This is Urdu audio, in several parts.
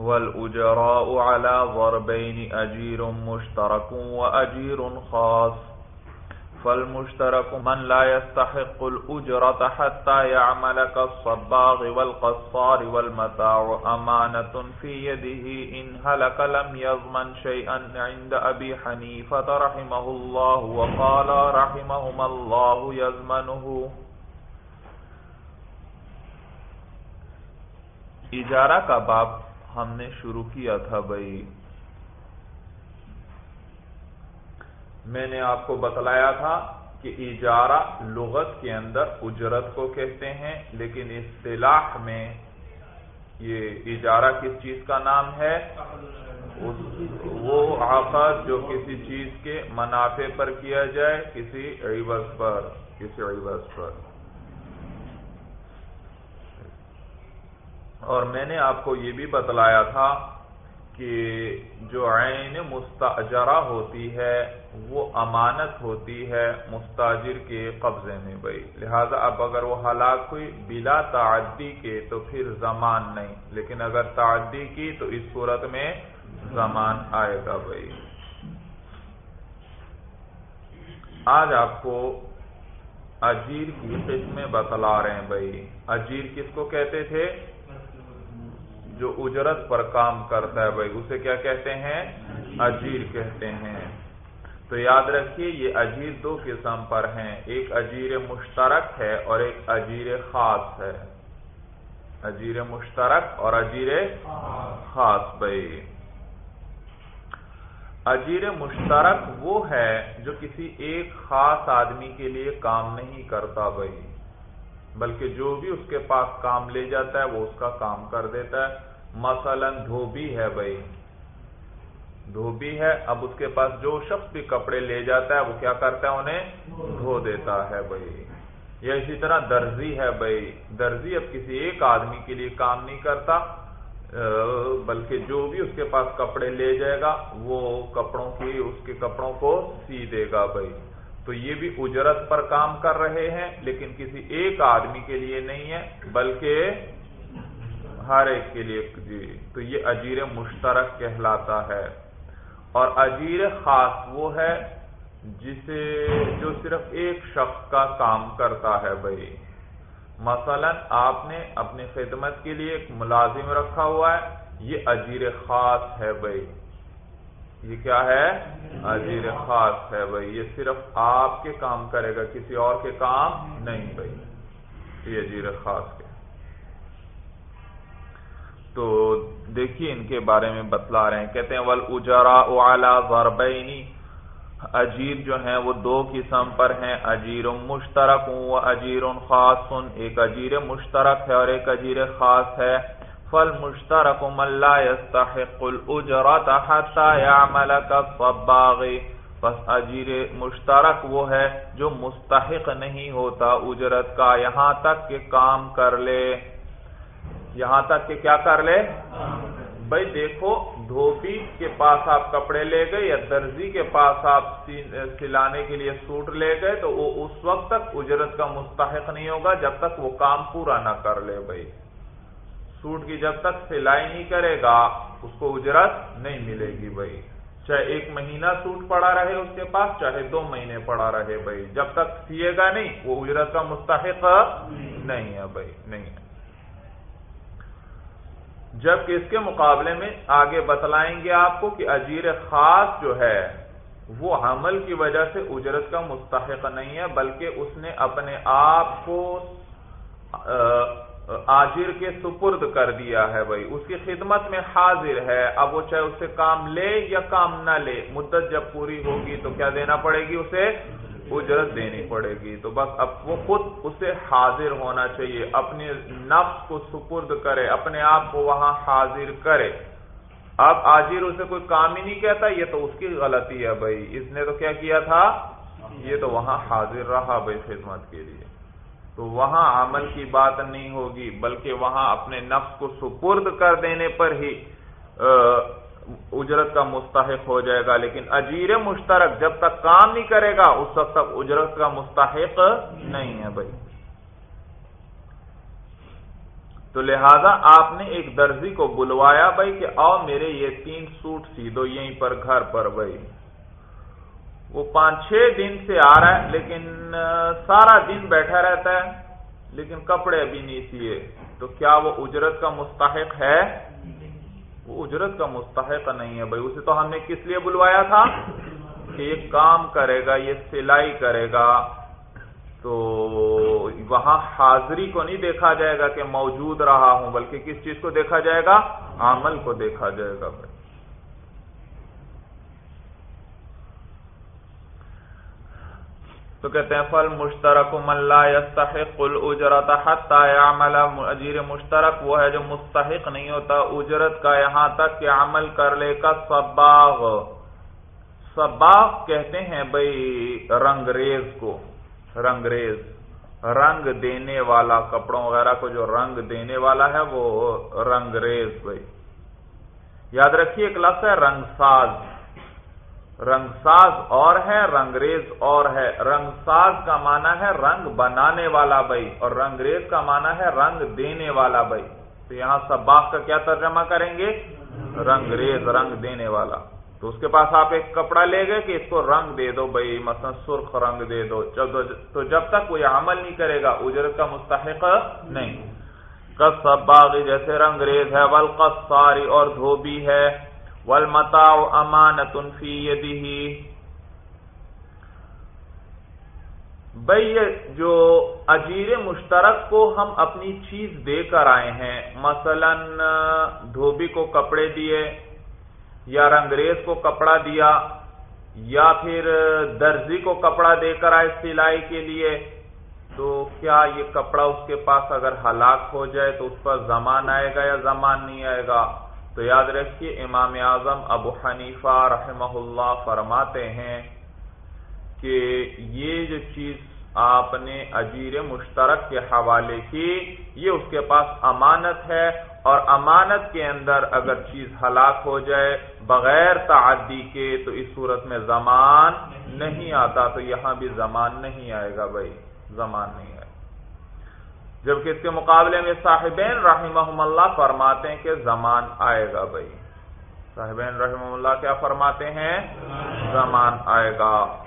والأجراء على ضربين، أجير مشترك وأجير خاص. فالمشترك من لا يستحق الأجرة حتى يعمل كالصباغ والقصار والمتاع. أمانة في يده، إن هلك لم يضمن شيئا عند أبي حنيفة رحمه الله. وقال رحمهم الله يزمنه اجارہ کا باب ہم نے شروع کیا تھا بھائی۔ میں نے آپ کو بتلایا تھا کہ اجارہ لغت کے اندر اجرت کو کہتے ہیں، لیکن اصطلاح میں یہ اجارہ کس چیز کا نام ہے؟ وہ عقد جو کسی چیز کے منافع پر کیا جائے، کسی عوض پر، کسی عوض پر۔ اور میں نے آپ کو یہ بھی بتلایا تھا کہ جو عین مستجرہ ہوتی ہے، وہ امانت ہوتی ہے مستاجر کے قبضے میں بھائی۔ لہذا اب اگر وہ ہلاک ہوئی بلا تعدی کے تو پھر زمان نہیں۔ لیکن اگر تعدی کی تو اس صورت میں زمان آئے گا بھائی۔ آج آپ کو اجیر کی قسمیں بتلا رہے ہیں بھائی۔ اجیر کس کو کہتے تھے؟ جو اجرت پر کام کرتا ہے بھائی، اسے کیا کہتے ہیں؟ اجیر کہتے ہیں۔ تو یاد رکھیے، یہ اجیر دو قسم پر ہیں۔ ایک اجیر مشترک ہے اور ایک اجیر خاص ہے۔ اجیر مشترک اور اجیر خاص، بھائی۔ اجیر مشترک وہ ہے جو کسی ایک خاص آدمی کے لیے کام نہیں کرتا، بھائی۔ بلکہ جو بھی اس کے پاس کام لے جاتا ہے، وہ اس کا کام کر دیتا ہے۔ مثلا دھوبی ہے بھائی۔ دھوبی ہے، اب اس کے پاس جو شخص بھی کپڑے لے جاتا ہے، وہ کیا کرتا ہے؟ انہیں دھو دیتا ہے بھائی۔ یا اسی طرح درزی ہے بھائی۔ درزی اب کسی ایک آدمی کے لیے کام نہیں کرتا بلکہ جو بھی اس کے پاس کپڑے لے جائے گا، وہ کپڑوں کی، اس کے کپڑوں کو سی دے گا بھائی۔ تو یہ بھی اجرت پر کام کر رہے ہیں، لیکن کسی ایک آدمی کے لیے نہیں ہے، بلکہ ہر ایک کے لیے جی تو یہ اجیر مشترک کہلاتا ہے۔ اور اجیر خاص وہ ہے جسے جو صرف ایک شخص کا کام کرتا ہے بھائی۔ مثلا آپ نے اپنی خدمت کے لیے ایک ملازم رکھا ہوا ہے، یہ اجیر خاص ہے بھائی۔ یہ کیا ہے؟ اجیر خاص ہے بھائی۔ یہ صرف آپ کے کام کرے گا، کسی اور کے کام نہیں بھائی۔ یہ اجیر خاص کے۔ تو دیکھیے ان کے بارے میں بتلا رہے ہیں۔ کہتے ہیں ول اجرا اعلی ضربینی اجیر جو ہیں، وہ دو قسم پر ہیں۔ اجیر مشترک و اجیر خاص۔ ایک اجیر مشترک ہے اور ایک اجیر خاص ہے۔ فل مشترک من لا يستحق الاجرت حتى يعمل كالصباغ۔ بس اجیر مشترک وہ ہے جو مستحق نہیں ہوتا اجرت کا، یہاں تک کہ کام کر لے۔ یہاں تک کہ کیا کر لے؟ بھائی دیکھو، دھوبی کے پاس آپ کپڑے لے گئے یا درزی کے پاس آپ سلانے کے لیے سوٹ لے گئے، تو وہ اس وقت تک اجرت کا مستحق نہیں ہوگا جب تک وہ کام پورا نہ کر لے بھائی۔ سوٹ کی جب تک سلائی نہیں کرے گا، اس کو اجرت نہیں ملے گی بھائی۔ چاہے ایک مہینہ سوٹ پڑا رہے اس کے پاس، چاہے دو مہینے پڑا رہے بھائی۔ جب تک سیے گا نہیں، وہ اجرت کا مستحق نہیں ہے بھائی، نہیں ہے۔ جبکہ اس کے مقابلے میں آگے بتلائیں گے آپ کو کہ اجیر خاص جو ہے، وہ حمل کی وجہ سے اجرت کا مستحق نہیں ہے، بلکہ اس نے اپنے آپ کو آجر کے سپرد کر دیا ہے بھائی۔ اس کی خدمت میں حاضر ہے۔ اب وہ چاہے اسے کام لے یا کام نہ لے، مدت جب پوری ہوگی تو کیا دینا پڑے گی اسے؟ اجرت دینی پڑے گی تو بس اب وہ خود اسے حاضر ہونا چاہیے اپنے نفس کو سپرد کرے، اپنے آپ کو وہاں حاضر کرے۔ اب آجر اسے کوئی کام ہی نہیں کہتا، یہ تو اس کی غلطی ہے بھائی۔ اس نے تو کیا کیا تھا؟ یہ تو وہاں حاضر رہا بھائی خدمت کے لیے۔ تو وہاں عمل کی بات نہیں ہوگی، بلکہ وہاں اپنے نفس کو سپرد کر دینے پر ہی اجرت کا مستحق ہو جائے گا، لیکن اجیر مشترک جب تک کام نہیں کرے گا، اس وقت تک اجرت کا مستحق نہیں ہے بھائی۔ تو لہذا آپ نے ایک درزی کو بلوایا بھائی کہ آؤ میرے یہ تین سوٹ سی دو یہیں پر گھر پر بھائی۔ وہ پانچ چھ دن سے آ رہا ہے، لیکن سارا دن بیٹھا رہتا ہے، لیکن کپڑے ابھی نہیں سیے۔ تو کیا وہ اجرت کا مستحق ہے؟ وہ اجرت کا مستحق نہیں ہے بھائی، اسے تو ہم نے کس لیے بلوایا تھا؟ کہ یہ کام کرے گا، یہ سلائی کرے گا۔ تو وہاں حاضری کو نہیں دیکھا جائے گا کہ موجود رہا ہوں، بلکہ کس چیز کو دیکھا جائے گا؟ عمل کو دیکھا جائے گا۔ بھائی تو کہتے ہیں فل مشترک مستحق الجرت عمل اجیر مشترک وہ ہے جو مستحق نہیں ہوتا اجرت کا یہاں تک کہ عمل کر لے کا سباغ۔ سباغ کہتے ہیں بھائی رنگریز کو رنگریز رنگ دینے والا کپڑوں وغیرہ کو جو رنگ دینے والا ہے وہ رنگریز بھائی یاد رکھیے ایک لفظ ہے رنگ ساز۔ رنگ ساز اور ہے، رنگریز اور ہے۔ رنگ ساز کا معنی ہے رنگ بنانے والا بھائی اور رنگریز کا معنی ہے رنگ دینے والا بھائی۔ تو یہاں سباخ کا کیا ترجمہ کریں گے؟ رنگریز، رنگ دینے والا۔ تو اس کے پاس آپ ایک کپڑا لے گئے کہ اس کو رنگ دے دو بھائی، مثلا سرخ رنگ دے دو۔ تو جب تک وہ یہ عمل نہیں کرے گا، اجرت کا مستحق نہیں۔ کس باغی جیسے رنگریز ہے ولقصاری اور دھوبی ہے۔ والمتاع امانت فی یدہ۔ بھائی جو اجیر مشترک کو ہم اپنی چیز دے کر آئے ہیں، مثلا دھوبی کو کپڑے دیے، یا رنگریز کو کپڑا دیا، یا پھر درزی کو کپڑا دے کر آئے سلائی کے لیے، تو کیا یہ کپڑا اس کے پاس اگر ہلاک ہو جائے تو اس پر زمان آئے گا یا زمان نہیں آئے گا؟ تو یاد رکھیے، امام اعظم ابو حنیفہ رحمہ اللہ فرماتے ہیں کہ یہ جو چیز آپ نے اجیر مشترک کے حوالے کی، یہ اس کے پاس امانت ہے اور امانت کے اندر اگر چیز ہلاک ہو جائے بغیر تعدی کے، تو اس صورت میں زمان نہیں آتا، تو یہاں بھی زمان نہیں آئے گا بھائی، زمان نہیں جبکہ اس کے مقابلے میں صاحبین رحمہ اللہ فرماتے ہیں کہ زمان آئے گا بھائی۔ صاحبین رحمہ اللہ کیا فرماتے ہیں؟ زمان آئے گا۔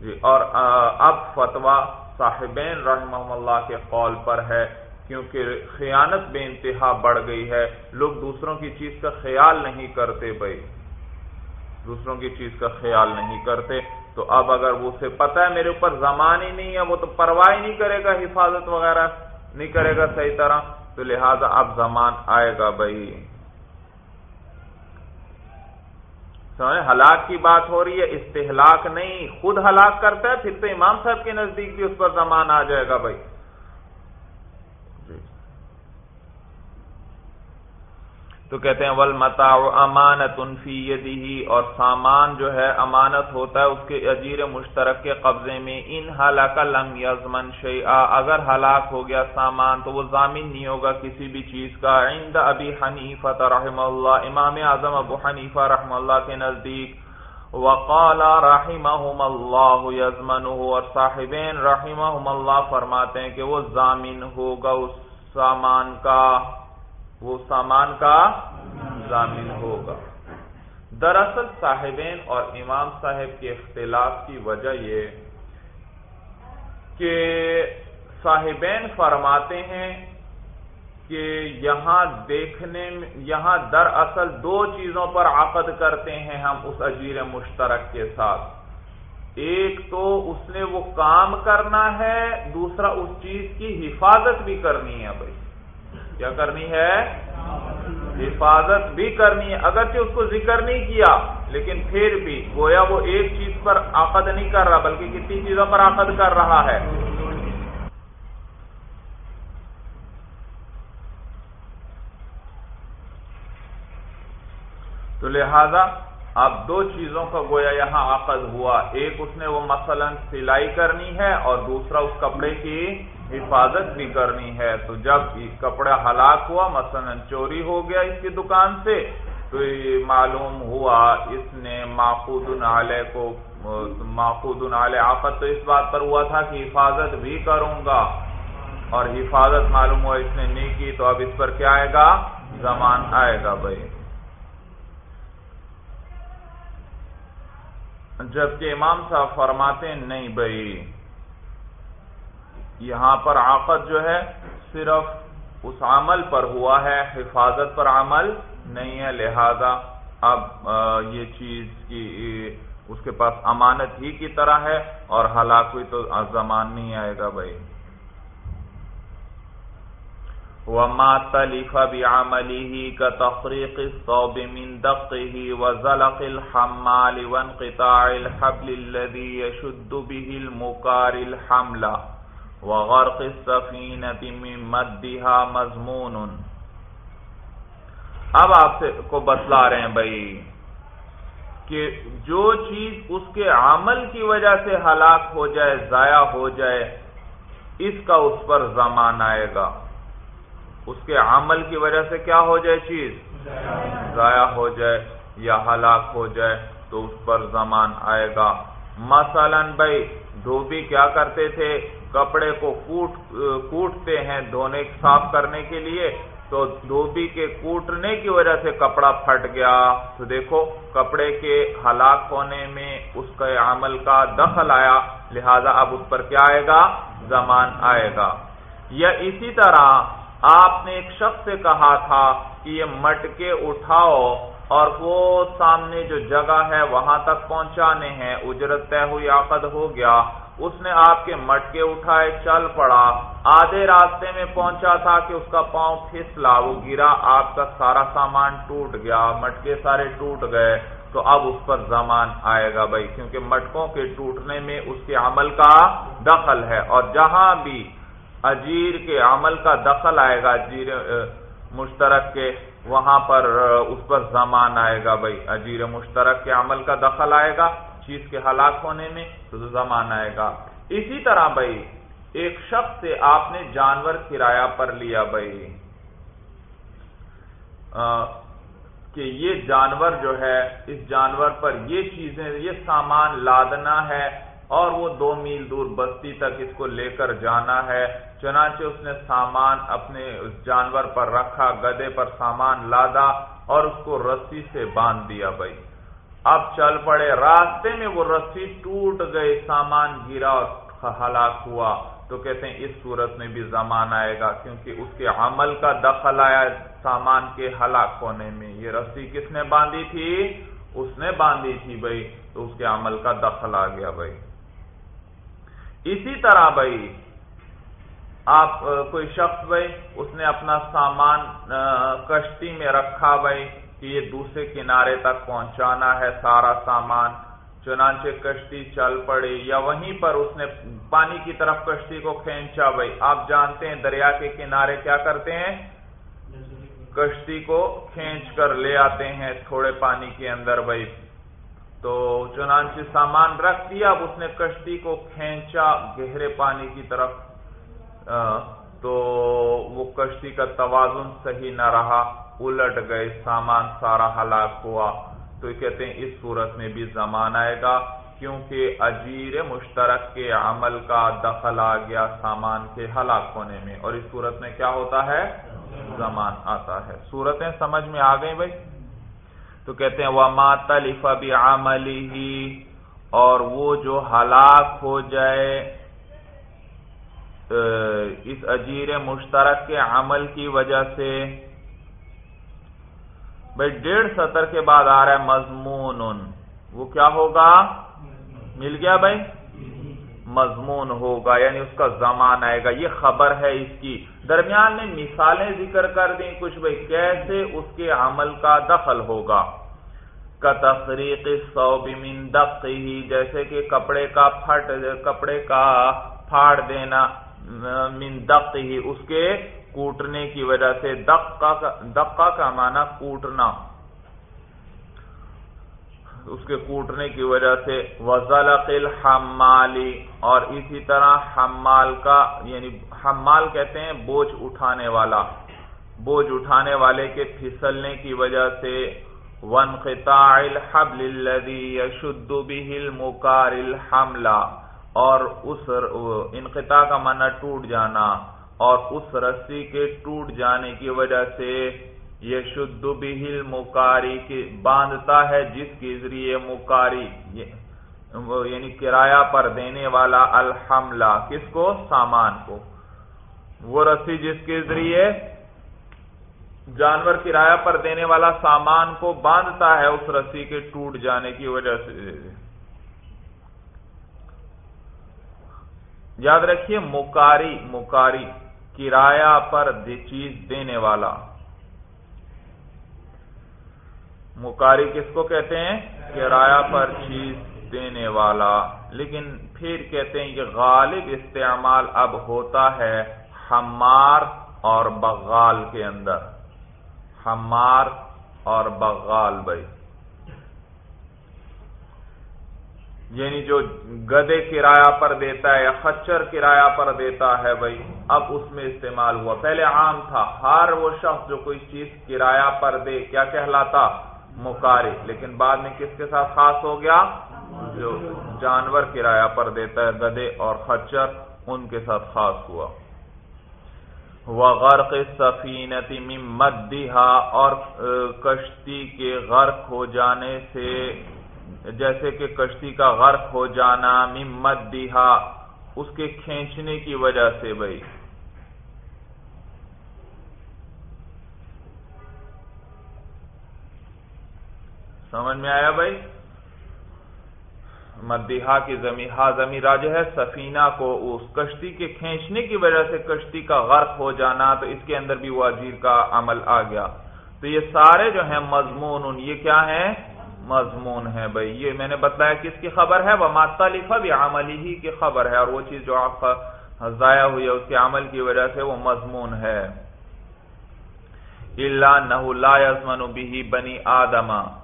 جی اور اب فتوا صاحبین رحمہ اللہ کے قول پر ہے، کیونکہ خیانت بے انتہا بڑھ گئی ہے۔ لوگ دوسروں کی چیز کا خیال نہیں کرتے بھائی۔ دوسروں کی چیز کا خیال نہیں کرتے۔ تو اب اگر وہ اسے پتا ہے میرے اوپر زمان ہی نہیں ہے، وہ تو پرواہ نہیں کرے گا حفاظت وغیرہ۔ نہیں کرے گا صحیح طرح، تو لہذا اب زمان آئے گا بھائی۔ ہلاک کی بات ہو رہی ہے، استحلاک نہیں، خود ہلاک کرتا ہے، پھر تو امام صاحب کے نزدیک بھی اس پر زمان آ جائے گا بھائی۔ تو کہتے ہیں ول متا امانت انفی یدی اور سامان جو ہے، امانت ہوتا ہے اس کے عجیر مشترک کے قبضے میں ان ہلاک لنگ یزمن شیعہ اگر ہلاک ہو گیا سامان تو وہ ضامن نہیں ہوگا کسی بھی چیز کا۔ عند ابی حنیفہ رحم اللہ امام اعظم ابو حنیفہ رحم اللہ کے نزدیک۔ وقال رحمہم اللہ یزمن اور صاحبین رحمہم اللہ فرماتے ہیں کہ وہ ضامن ہوگا اس سامان کا۔ وہ سامان کا ضامن ہوگا۔ دراصل صاحبین اور امام صاحب کے اختلاف کی وجہ یہ کہ صاحبین فرماتے ہیں کہ یہاں دیکھنے میں یہاں دراصل دو چیزوں پر عقد کرتے ہیں ہم اس اجیر مشترک کے ساتھ۔ ایک تو اس نے وہ کام کرنا ہے، دوسرا اس چیز کی حفاظت بھی کرنی ہے بھائی۔ کیا کرنی ہے؟ حفاظت بھی کرنی ہے۔ اگرچہ اس کو ذکر نہیں کیا، لیکن پھر بھی گویا وہ ایک چیز پر عقد نہیں کر رہا، بلکہ کتنی چیزوں پر عقد کر رہا ہے۔ تو لہذا اب دو چیزوں کا گویا یہاں عقد ہوا۔ ایک اس نے وہ مثلا سلائی کرنی ہے اور دوسرا اس کپڑے کی حفاظت بھی کرنی ہے، تو جب کپڑا ہلاک ہوا، مثلا چوری ہو گیا اس کی دکان سے، تو یہ معلوم ہوا اس نے ماخود علیہ کو ماخود علیہ آفت تو اس بات پر ہوا تھا کہ حفاظت بھی کروں گا۔ اور حفاظت معلوم ہوا اس نے نہیں کی، تو اب اس پر کیا آئے گا؟ زمان آئے گا بھائی۔ جبکہ امام صاحب فرماتے ہیں، نہیں بھائی یہاں پر عقد جو ہے صرف اس عمل پر ہوا ہے، حفاظت پر عمل نہیں ہے، لہذا اب یہ چیز کی اس کے پاس امانت ہی کی طرح ہے اور ہلاک ہوئی تو زمان نہیں آئے گا بھائی۔ وما تلف بعمله كتفريق الصوب من دقه وزلق الحمال وانقطاع الحبل الذي يشد به المكار الحمل وغرق السفينة من مدها مضمون. اب آپ سے کو بتلا رہے ہیں بھائی کہ جو چیز اس کے عمل کی وجہ سے ہلاک ہو جائے، ضائع ہو جائے، اس کا اس پر زمان آئے گا۔ اس کے عمل کی وجہ سے کیا ہو جائے چیز؟ ضائع ہو جائے یا ہلاک ہو جائے تو اس پر زمان آئے گا۔ مثلا بھائی دھوبی کیا کرتے تھے؟ کپڑے کو کوٹ، کوٹتے ہیں دھونے، صاف کرنے کے لیے۔ تو دھوبی کے کوٹنے کی وجہ سے کپڑا پھٹ گیا۔ تو دیکھو، کپڑے کے ہلاک ہونے میں اس کے عمل کا دخل آیا۔ لہذا اب اس پر کیا آئے گا؟ زمان آئے گا۔ یا اسی طرح آپ نے ایک شخص سے کہا تھا کہ یہ مٹکے اٹھاؤ۔ اور وہ سامنے جو جگہ ہے وہاں تک پہنچانے ہیں، اجرت طے ہوئی، عقد ہو گیا۔ اس نے آپ کے مٹکے اٹھائے، چل پڑا۔ آدھے راستے میں پہنچا تھا کہ اس کا پاؤں پھسلا، وہ گرا، آپ کا سارا سامان ٹوٹ گیا، مٹکے سارے ٹوٹ گئے۔ تو اب اس پر زمان آئے گا بھائی، کیونکہ مٹکوں کے ٹوٹنے میں اس کے عمل کا دخل ہے۔ اور جہاں بھی اجیر کے عمل کا دخل آئے گا اجیر مشترک کے وہاں پر اس پر زمان آئے گا بھائی، اجیر مشترک کے عمل کا دخل آئے گا چیز کے ہلاک ہونے میں، تو زمان آئے گا۔ اسی طرح بھائی، ایک شخص سے آپ نے جانور کرایہ پر لیا بھائی۔ کہ یہ جانور جو ہے، اس جانور پر یہ چیزیں، یہ سامان لادنا ہے اور وہ دو میل دور بستی تک اس کو لے کر جانا ہے۔ چنانچہ اس نے سامان اپنے جانور پر رکھا، گدے پر سامان لادا اور اس کو رسی سے باندھ دیا بھائی۔ اب چل پڑے۔ راستے میں وہ رسی ٹوٹ گئی، سامان گرا اور ہلاک ہوا۔ تو کہتے ہیں اس صورت میں بھی زمان آئے گا، کیونکہ اس کے عمل کا دخل آیا سامان کے ہلاک ہونے میں۔ یہ رسی کس نے باندھی تھی؟ اس نے باندھی تھی بھائی۔ تو اس کے عمل کا دخل آ گیا بھائی۔ اسی طرح بھائی، آپ کوئی شخص بھائی، اس نے اپنا سامان کشتی میں رکھا بھائی کہ یہ دوسرے کنارے تک پہنچانا ہے، سارا سامان، چنانچہ کشتی چل پڑی، یا وہیں پر اس نے پانی کی طرف کشتی کو کھینچا بھائی۔ آپ جانتے ہیں دریا کے کنارے کیا کرتے ہیں؟ کشتی کو کھینچ کر لے آتے ہیں تھوڑے پانی کے اندر بھائی۔ تو چنانچہ سامان رکھ دیا، اب اس نے کشتی کو کھینچا گہرے پانی کی طرف تو وہ کشتی کا توازن صحیح نہ رہا، الٹ گئے، سامان سارا ہلاک ہوا۔ تو یہ کہتے ہیں، اس صورت میں بھی زمان آئے گا، کیونکہ اجیر مشترک کے عمل کا دخل آ گیا سامان کے ہلاک ہونے میں۔ اور اس صورت میں کیا ہوتا ہے؟ زمان آتا ہے۔ صورتیں سمجھ میں آ گئی بھائی؟ تو کہتے ہیں وہ ماتلف ابھی ہی اور وہ جو ہلاک ہو جائے اس اجیر مشترک کے عمل کی وجہ سے بھائی ڈیڑھ سطر کے بعد آ رہا ہے مضمون وہ کیا ہوگا؟ مل گیا بھائی مضمون ہوگا یعنی اس کا زمان آئے گا۔ یہ خبر ہے اس کی۔ درمیان میں مثالیں ذکر کر دیں کچھ بھائی، کیسے اس کے عمل کا دخل ہوگا۔ کا تفریق سو دق ہی جیسے کہ کپڑے کا پھٹ، کپڑے کا پھاڑ دینا، من دق ہی اس کے کوٹنے کی وجہ سے دقا کا معنی کوٹنا۔ اس کے کوٹنے کی وجہ سے وزلق الحمالی اور اسی طرح حمال کا یعنی حمال کہتے ہیں بوجھ اٹھانے والا۔ بوجھ اٹھانے والے کے پھسلنے کی وجہ سے وانقطاع الحبل الذي يشد به المكار الحملہ اور اس انقطاع کا معنی ٹوٹ جانا اور اس رسی کے ٹوٹ جانے کی وجہ سے یہ شد بہل مکاری کی باندھتا ہے، جس کے ذریعے مکاری یعنی کرایہ پر دینے والا الحملہ، کس کو؟ سامان کو۔ وہ رسی جس کے ذریعے جانور کرایہ پر دینے والا سامان کو باندھتا ہے، اس رسی کے ٹوٹ جانے کی وجہ سے۔ یاد رکھیے مکاری مکاری کرایہ پر چیز دینے والا۔ مکاری کس کو کہتے ہیں؟ کرایہ پر چیز دینے والا۔ لیکن پھر کہتے ہیں کہ غالب استعمال اب ہوتا ہے ہمار اور بغال کے اندر۔ ہمار اور بغال بھائی۔ یعنی جو گدے کرایہ پر دیتا ہے یا خچر کرایہ پر دیتا ہے بھائی، اب اس میں استعمال ہوا۔ پہلے عام تھا ہر وہ شخص جو کوئی چیز کرایہ پر دے، کیا کہلاتا؟ مکاری لیکن بعد میں کس کے ساتھ خاص ہو گیا؟ جو جانور کرایہ پر دیتا ہے، گدے اور خچر ان کے ساتھ خاص ہوا۔ غرق سفینتی مدیحا اور کشتی کے غرق ہو جانے سے، جیسے کہ کشتی کا غرق ہو جانا مدیحا اس کے کھینچنے کی وجہ سے بھائی۔ سمجھ میں آیا بھائی؟ مدیحا کی زمین ہا زمین راج ہے، سفینہ کو اس کشتی کے کھینچنے کی وجہ سے کشتی کا غرق ہو جانا، تو اس کے اندر بھی وہ اجیر کا عمل آ گیا۔ تو یہ سارے جو ہیں مضمون یہ کیا ہیں؟ مضمون ہے بھائی۔ یہ میں نے بتایا کس کی خبر ہے؟ وہ ماتا لفا بھی عملی ہی کی خبر ہے۔ اور وہ چیز جو آپ ضائع ہوئی ہے، اس کے عمل کی وجہ سے وہ مضمون ہے۔ اللہ نہ بنی آدما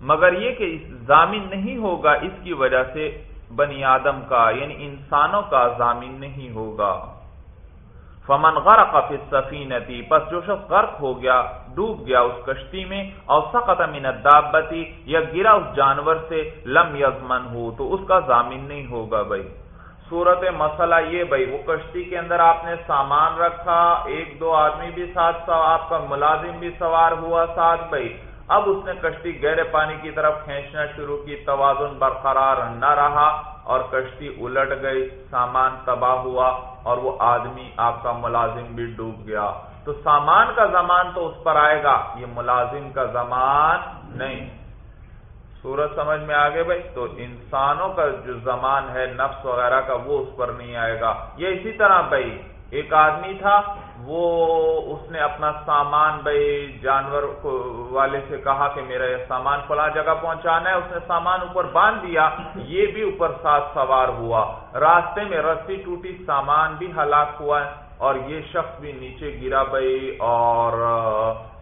مگر یہ کہ ضامن نہیں ہوگا، اس کی وجہ سے بنی آدم کا یعنی انسانوں کا ضامن نہیں ہوگا۔ فمن غرق فی السفینتی پس جو شخص غرق ہو گیا، ڈوب گیا اس کشتی میں اور سقط من الدابتی، یا گرا اس جانور سے، لم یزمن ہو، تو اس کا ضامن نہیں ہوگا بھائی۔ صورت مسئلہ یہ بھائی، وہ کشتی کے اندر آپ نے سامان رکھا، ایک دو آدمی بھی ساتھ آپ کا ملازم بھی سوار ہوا ساتھ، بھائی۔ اب اس نے کشتی گہرے پانی کی طرف کھینچنا شروع کی، توازن برقرار نہ رہا اور کشتی الٹ گئی، سامان تباہ ہوا اور وہ آدمی آپ کا ملازم بھی ڈوب گیا۔ تو سامان کا زمان تو اس پر آئے گا، یہ ملازم کا زمان نہیں۔ سورج سمجھ میں آگے بھائی؟ تو انسانوں کا جو زمان ہے، نفس وغیرہ کا، وہ اس پر نہیں آئے گا۔ یہ اسی طرح بھائی ایک آدمی تھا، وہ اس نے اپنا سامان، بھائی جانور والے سے کہا کہ میرا یہ سامان فلاں جگہ پہنچانا ہے، اس نے سامان اوپر باندھ دیا، یہ بھی اوپر ساتھ سوار ہوا۔ راستے میں رسی ٹوٹی، سامان بھی ہلاک ہوا ہے اور یہ شخص بھی نیچے گرا، بھائی، اور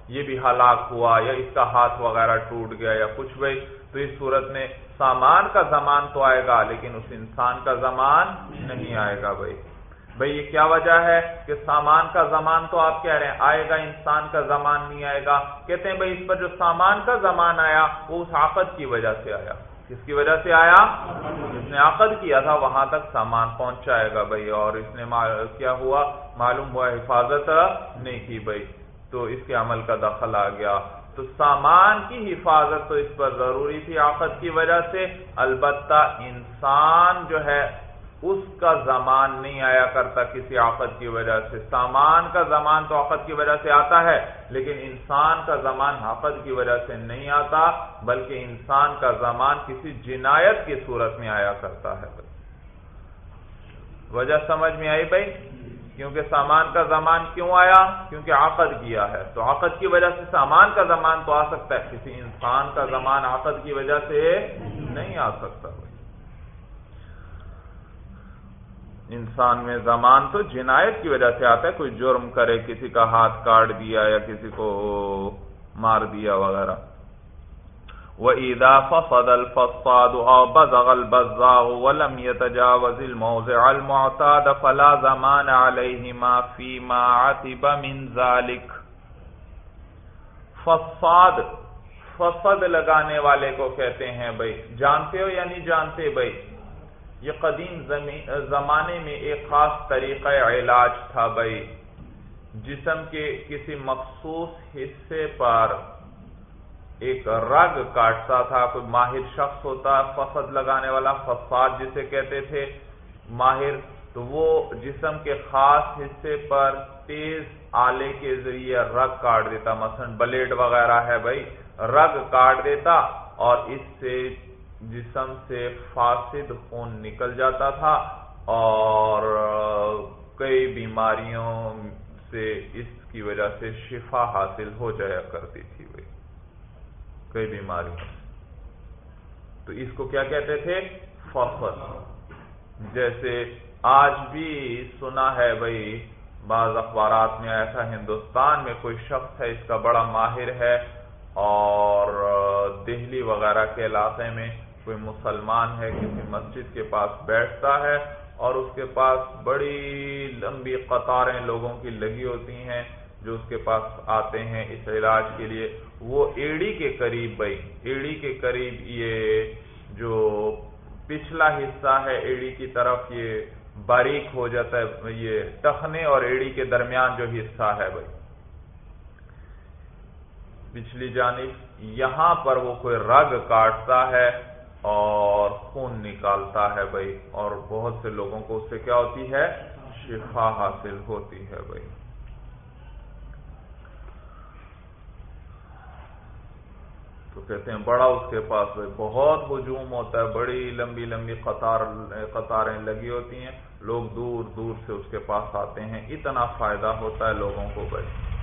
یہ بھی ہلاک ہوا یا اس کا ہاتھ وغیرہ ٹوٹ گیا یا کچھ، بھائی۔ تو اس صورت میں سامان کا زمان تو آئے گا، لیکن اس انسان کا زمان نہیں آئے گا، بھائی۔ بھئی یہ کیا وجہ ہے کہ سامان کا زمان تو آپ کہہ رہے ہیں، آئے گا، انسان کا زمان نہیں آئے گا۔ کہتے ہیں بھئی اس پر جو سامان کا زمان آیا، وہ اس عقد کی وجہ سے آیا۔ کس کی وجہ سے آیا؟ جس نے عقد کیا تھا، وہاں تک سامان پہنچائے گا بھائی اور اس نے کیا ہوا؟ معلوم ہوا، حفاظت نہیں کی بھائی تو اس کے عمل کا دخل آ گیا۔ تو سامان کی حفاظت تو اس پر ضروری تھی آفت کی وجہ سے۔ البتہ انسان جو ہے اس کا زمان نہیں آیا کرتا کسی آفت کی وجہ سے۔ سامان کا زمان تو آفت کی وجہ سے آتا ہے، لیکن انسان کا زمان آفت کی وجہ سے نہیں آتا، بلکہ انسان کا زمان کسی جنایت کی صورت میں آیا کرتا ہے۔ وجہ سمجھ میں آئی بھائی؟ کیونکہ سامان کا زمان کیوں آیا؟ کیونکہ عقد کیا ہے۔ تو عقد کی وجہ سے سامان کا زمان تو آ سکتا ہے، کسی انسان کا زمان عقد کی وجہ سے نہیں آ سکتا۔ انسان میں زمان تو جنایت کی وجہ سے آتا ہے، کوئی جرم کرے، کسی کا ہاتھ کاٹ دیا یا کسی کو مار دیا وغیرہ۔ وہ عیدا فصد الفصاد بزغ ولم يتجاوز الموضع المعتاد فلا زمان علیہما فیما عتب من ذالک فصاد، فصد لگانے والے کو کہتے ہیں بھائی، جانتے ہو یا نہیں جانتے بھائی؟ یہ قدیم زمانے میں ایک خاص طریقہ علاج تھا بھائی۔ جسم کے کسی مخصوص حصے پر ایک رگ کاٹتا تھا، کوئی ماہر شخص ہوتا فصد لگانے والا فساد جسے کہتے تھے۔ ماہر، تو وہ جسم کے خاص حصے پر تیز آلے کے ذریعے رگ کاٹ دیتا۔ مثلا بلیڈ وغیرہ ہے بھائی، رگ کاٹ دیتا اور اس سے جسم سے فاسد خون نکل جاتا تھا اور کئی بیماریوں سے اس کی وجہ سے شفا حاصل ہو جایا کرتی تھی بھائی کئی بیماریوں تو اس کو کیا کہتے تھے؟ فصل جیسے آج بھی سنا ہے بھائی، بعض اخبارات میں ایسا ہندوستان میں کوئی شخص ہے، اس کا بڑا ماہر ہے اور دہلی وغیرہ کے علاقے میں کوئی مسلمان ہے، کسی مسجد کے پاس بیٹھتا ہے اور اس کے پاس بڑی لمبی قطاریں لوگوں کی لگی ہوتی ہیں جو اس کے پاس آتے ہیں اس علاج کے لیے۔ وہ ایڑی کے قریب بھائی، ایڑی کے قریب یہ جو پچھلا حصہ ہے، ایڑی کی طرف یہ باریک ہو جاتا ہے، یہ ٹخنے اور ایڑی کے درمیان جو حصہ ہے بھائی۔ پچھلی جانب، یہاں پر وہ کوئی رگ کاٹتا ہے اور خون نکالتا ہے بھائی۔ اور بہت سے لوگوں کو اس سے کیا ہوتی ہے؟ شفا حاصل ہوتی ہے بھائی۔ تو کہتے ہیں، بڑا اس کے پاس بھائی۔ بہت ہجوم ہوتا ہے، بڑی لمبی لمبی قطار، قطاریں لگی ہوتی ہیں۔ لوگ دور دور سے اس کے پاس آتے ہیں۔ اتنا فائدہ ہوتا ہے لوگوں کو بھائی۔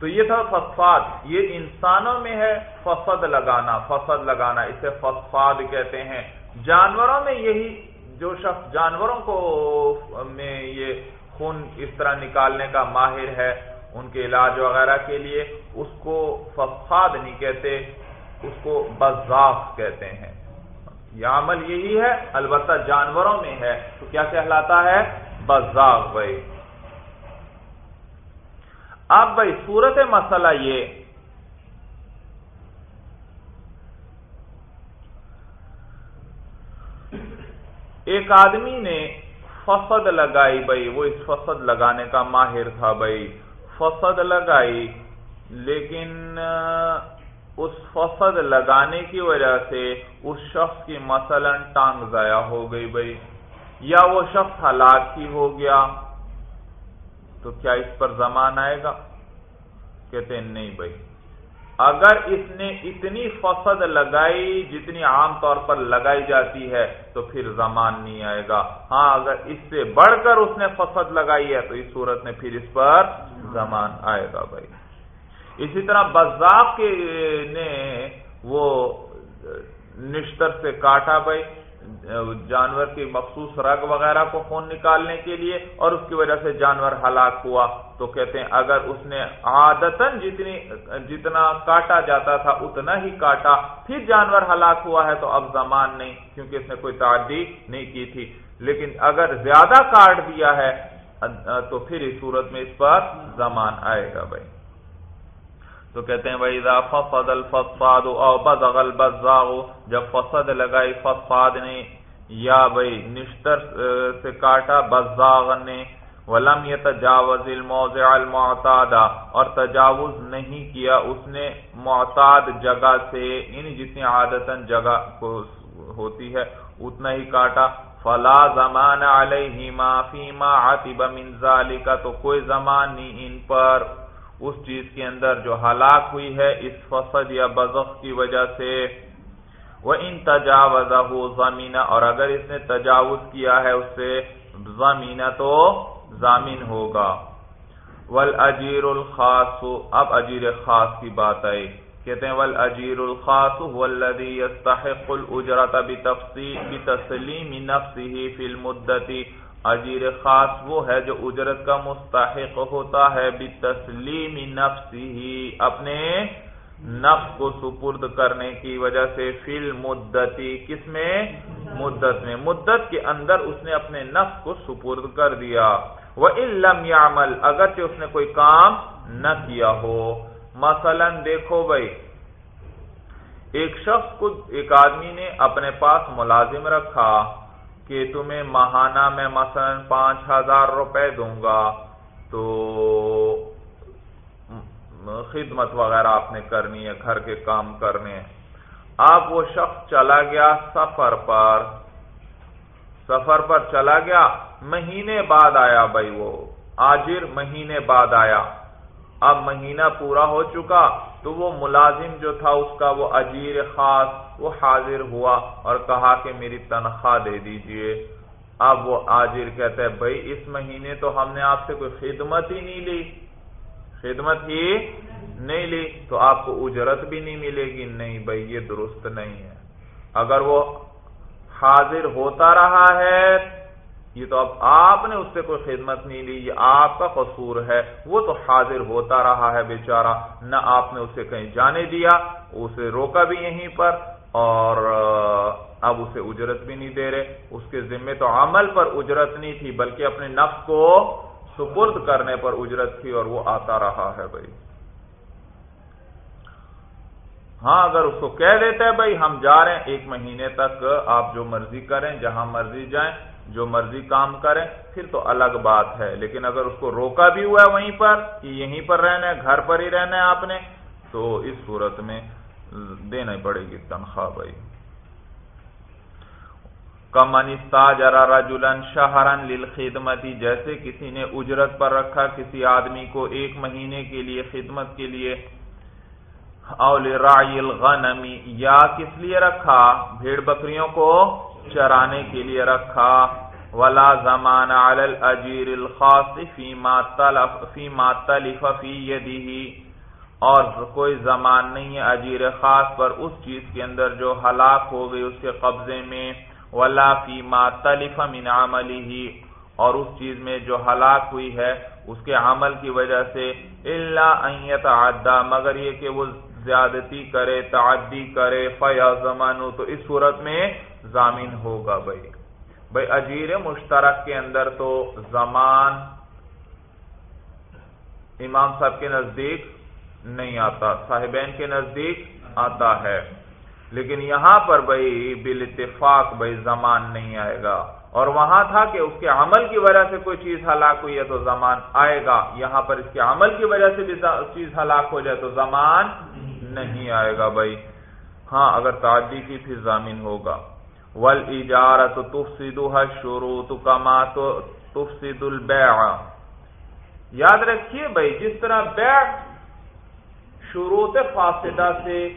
تو یہ تھا فسفاد یہ انسانوں میں ہے فسد لگانا فسد لگانا، اسے فسفاد کہتے ہیں۔ جانوروں میں یہی، جو شخص جانوروں کو میں یہ خون اس طرح نکالنے کا ماہر ہے، ان کے علاج وغیرہ کے لیے، اس کو فساد نہیں کہتے، اس کو بزاف کہتے ہیں۔ یہ عمل یہی ہے، البتہ جانوروں میں ہے۔ تو کیا کہلاتا ہے؟ بزاف بھائی اب بھائی صورت مسئلہ یہ ایک آدمی نے فسد لگائی بھائی، وہ اس فسد لگانے کا ماہر تھا بھائی۔ فسد لگائی، لیکن اس فسد لگانے کی وجہ سے اس شخص کی مثلا ٹانگ ضائع ہو گئی بھائی۔ یا وہ شخص ہلاک ہی ہو گیا۔ تو کیا اس پر زمان آئے گا؟ کہتے ہیں نہیں بھائی۔ اگر اس نے اتنی فسد لگائی جتنی عام طور پر لگائی جاتی ہے، تو پھر زمان نہیں آئے گا۔ ہاں اگر اس سے بڑھ کر اس نے فسد لگائی ہے، تو اس صورت میں پھر اس پر زمان آئے گا بھائی۔ اسی طرح بزاق کے نے وہ نشتر سے کاٹا بھائی۔ جانور کی مخصوص رگ وغیرہ کو خون نکالنے کے لیے اور اس کی وجہ سے جانور ہلاک ہوا۔ تو کہتے ہیں اگر اس نے عادتن جتنی جتنا کاٹا جاتا تھا، اتنا ہی کاٹا، پھر جانور ہلاک ہوا ہے تو اب زمان نہیں، کیونکہ اس نے کوئی تعدی نہیں کی تھی۔ لیکن اگر زیادہ کاٹ دیا ہے، تو پھر اس صورت میں اس پر زمان آئے گا بھائی۔ تو کہتے ہیں بھائی فصد الفصاد او بزغل بزاغ جب فصد لگائی فصاد نے، یا بھائی نشتر سے کاٹا بزاغ نے، ولم يتجاوز الموضع المعتاد، اور تجاوز نہیں کیا اس نے معتاد جگہ سے یعنی جتنی عادتن جگہ کو ہوتی ہے، اتنا ہی کاٹا۔ فلا زمان علیہ ما فیما عتب من ذالک تو کوئی زمان نہیں ان پر۔ اس چیز کے اندر جو ہلاک ہوئی ہے، اس فصد یا بزخ کی وجہ سے۔ وہ ان تجاوز زمینہ اور اگر اس نے تجاوز کیا ہے، اس سے زمینہ تو زامین ہوگا۔ ول اجیر الخاص، اب اجیر خاص کی بات آئی۔ کہتے ہیں ول اجیر الخاص والذی يستحق الاجرت بتسلیم نفسه فی المدتی اجیر خاص وہ ہے جو اجرت کا مستحق ہوتا ہے بتسلیم نفسه، اپنے نفس کو سپرد کرنے کی وجہ سے فل مدتی کس میں؟ مدت میں۔ مدت کے اندر اس نے اپنے نفس کو سپرد کر دیا۔ وہ علم یامل اگرچہ اس نے کوئی کام نہ کیا ہو۔ مثلا دیکھو بھائی، ایک شخص کو، ایک آدمی نے اپنے پاس ملازم رکھا۔ کہ تمہیں ماہانہ میں مثلا پانچ ہزار روپے دوں گا، تو خدمت وغیرہ آپ نے کرنی ہے، گھر کے کام کرنے اب وہ شخص چلا گیا سفر پر۔ سفر پر چلا گیا، مہینے بعد آیا بھائی وہ، آجر مہینے بعد آیا۔ اب مہینہ پورا ہو چکا تو وہ ملازم جو تھا اس کا وہ اجیر خاص وہ حاضر ہوا اور کہا کہ میری تنخواہ دے دیجیے۔ اب وہ آجر کہتا ہے، بھائی، اس مہینے تو ہم نے آپ سے کوئی خدمت ہی نہیں لی۔ خدمت ہی نہیں لی تو آپ کو اجرت بھی نہیں ملے گی۔ نہیں بھائی، یہ درست نہیں ہے۔ اگر وہ حاضر ہوتا رہا ہے یہ تو اب آپ نے اس سے کوئی خدمت نہیں لی، یہ آپ کا قصور ہے۔ وہ تو حاضر ہوتا رہا ہے بیچارہ۔ نہ آپ نے اسے کہیں جانے دیا، اسے روکا بھی یہیں پر اور اب اسے اجرت بھی نہیں دے رہے۔ اس کے ذمے تو عمل پر اجرت نہیں تھی، بلکہ اپنے نفس کو سپرد کرنے پر اجرت تھی اور وہ آتا رہا ہے بھائی۔ ہاں اگر اس کو کہہ دیتا ہے بھائی ہم جا رہے ہیں، ایک مہینے تک آپ جو مرضی کریں، جہاں مرضی جائیں جو مرضی کام کریں، پھر تو الگ بات ہے۔ لیکن اگر اس کو روکا بھی ہوا ہے وہیں پر کہ یہیں پر رہنا ہے، گھر پر ہی رہنا ہے آپ نے، تو اس صورت میں دینا پڑے گی تنخواہ بھائی۔ کمنستا جرا رجولن شہرن لل جیسے کسی نے اجرت پر رکھا، کسی آدمی کو ایک مہینے کے لیے، خدمت کے لیے اول رائی الغنمی یا کس لیے رکھا؟ بھیڑ بکریوں کو چرانے کے لیے رکھا۔ ولا زمان علی الاجیر الخاص فیما تلف فیما تلف فی یدہ اور کوئی زمان نہیں ہے اجیر خاص پر اس چیز کے اندر جو ہلاک ہو گئی اس کے قبضے میں۔ ولا فیما تلف من عملہ۔ اور اس چیز میں جو ہلاک ہوئی ہے، اس کے عمل کی وجہ سے۔ اللہ ان مگر یہ کہ وہ زیادتی کرے، تعدی کرے فیا زمانو تو اس صورت میں زامین ہوگا بھائی۔ بھائی، اجیر مشترک کے اندر تو زمان امام صاحب کے نزدیک نہیں آتا، صاحبین کے نزدیک آتا ہے۔ لیکن یہاں پر بھائی بال اتفاق بھائی زمان نہیں آئے گا۔ اور وہاں تھا کہ اس کے عمل کی وجہ سے کوئی چیز ہلاک ہوئی ہے تو زمان آئے گا۔ یہاں پر اس کے عمل کی وجہ سے بھی چیز ہلاک ہو جائے تو زمان نہیں آئے گا بھائی۔ ہاں اگر تعدی کی پھر زامین ہوگا۔ ول اجارت تفصیل شروع تو کما تو البیع یاد رکھیے بھائی، جس طرح بیع شروط فاسدہ سے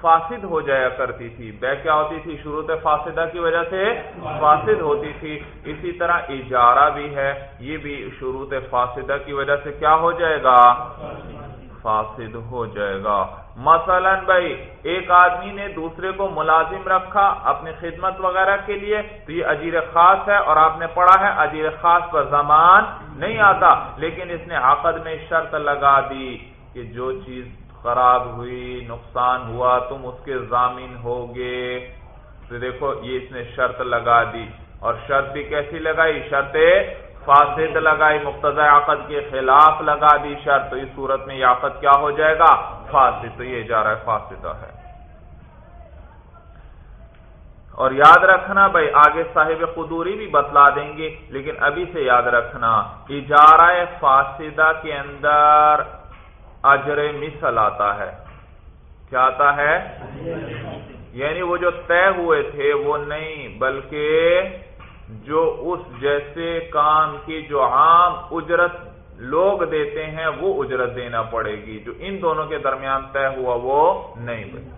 فاسد ہو جایا کرتی تھی۔ بے کیا ہوتی تھی؟ شروط فاسدہ کی وجہ سے فاسد ہوتی تھی۔ اسی طرح اجارہ بھی ہے، یہ بھی شروط فاسدہ کی وجہ سے کیا ہو جائے گا؟ فاسد ہو جائے گا۔ مثلا بھائی، ایک آدمی نے دوسرے کو ملازم رکھا اپنی خدمت وغیرہ کے لیے، تو یہ اجیر خاص ہے اور آپ نے پڑھا ہے، اجیر خاص پر زمان نہیں آتا۔ لیکن اس نے عقد میں شرط لگا دی کہ جو چیز خراب ہوئی، نقصان ہوا، تم اس کے ضامین ہوگے۔ تو دیکھو، یہ اس نے شرط لگا دی۔ اور شرط بھی کیسی لگائی؟ شرط فاسد لگائی مقتض عقد کے خلاف لگا دی شرط، تو اس صورت میں یہ عقد کیا ہو جائے گا؟ فاسد، تو یہ جا رہا ہے فاسدہ ہے۔ اور یاد رکھنا بھائی، آگے صاحب قدوری بھی بتلا دیں گے، لیکن ابھی سے یاد رکھنا اجارہ فاسدہ کے اندر اجر مثل آتا ہے۔ کیا آتا ہے؟ یعنی وہ جو طے ہوئے تھے، وہ نہیں، بلکہ جو اس جیسے کام کی جو عام اجرت لوگ دیتے ہیں، وہ اجرت دینا پڑے گی۔ جو ان دونوں کے درمیان طے ہوا، وہ نہیں بھائی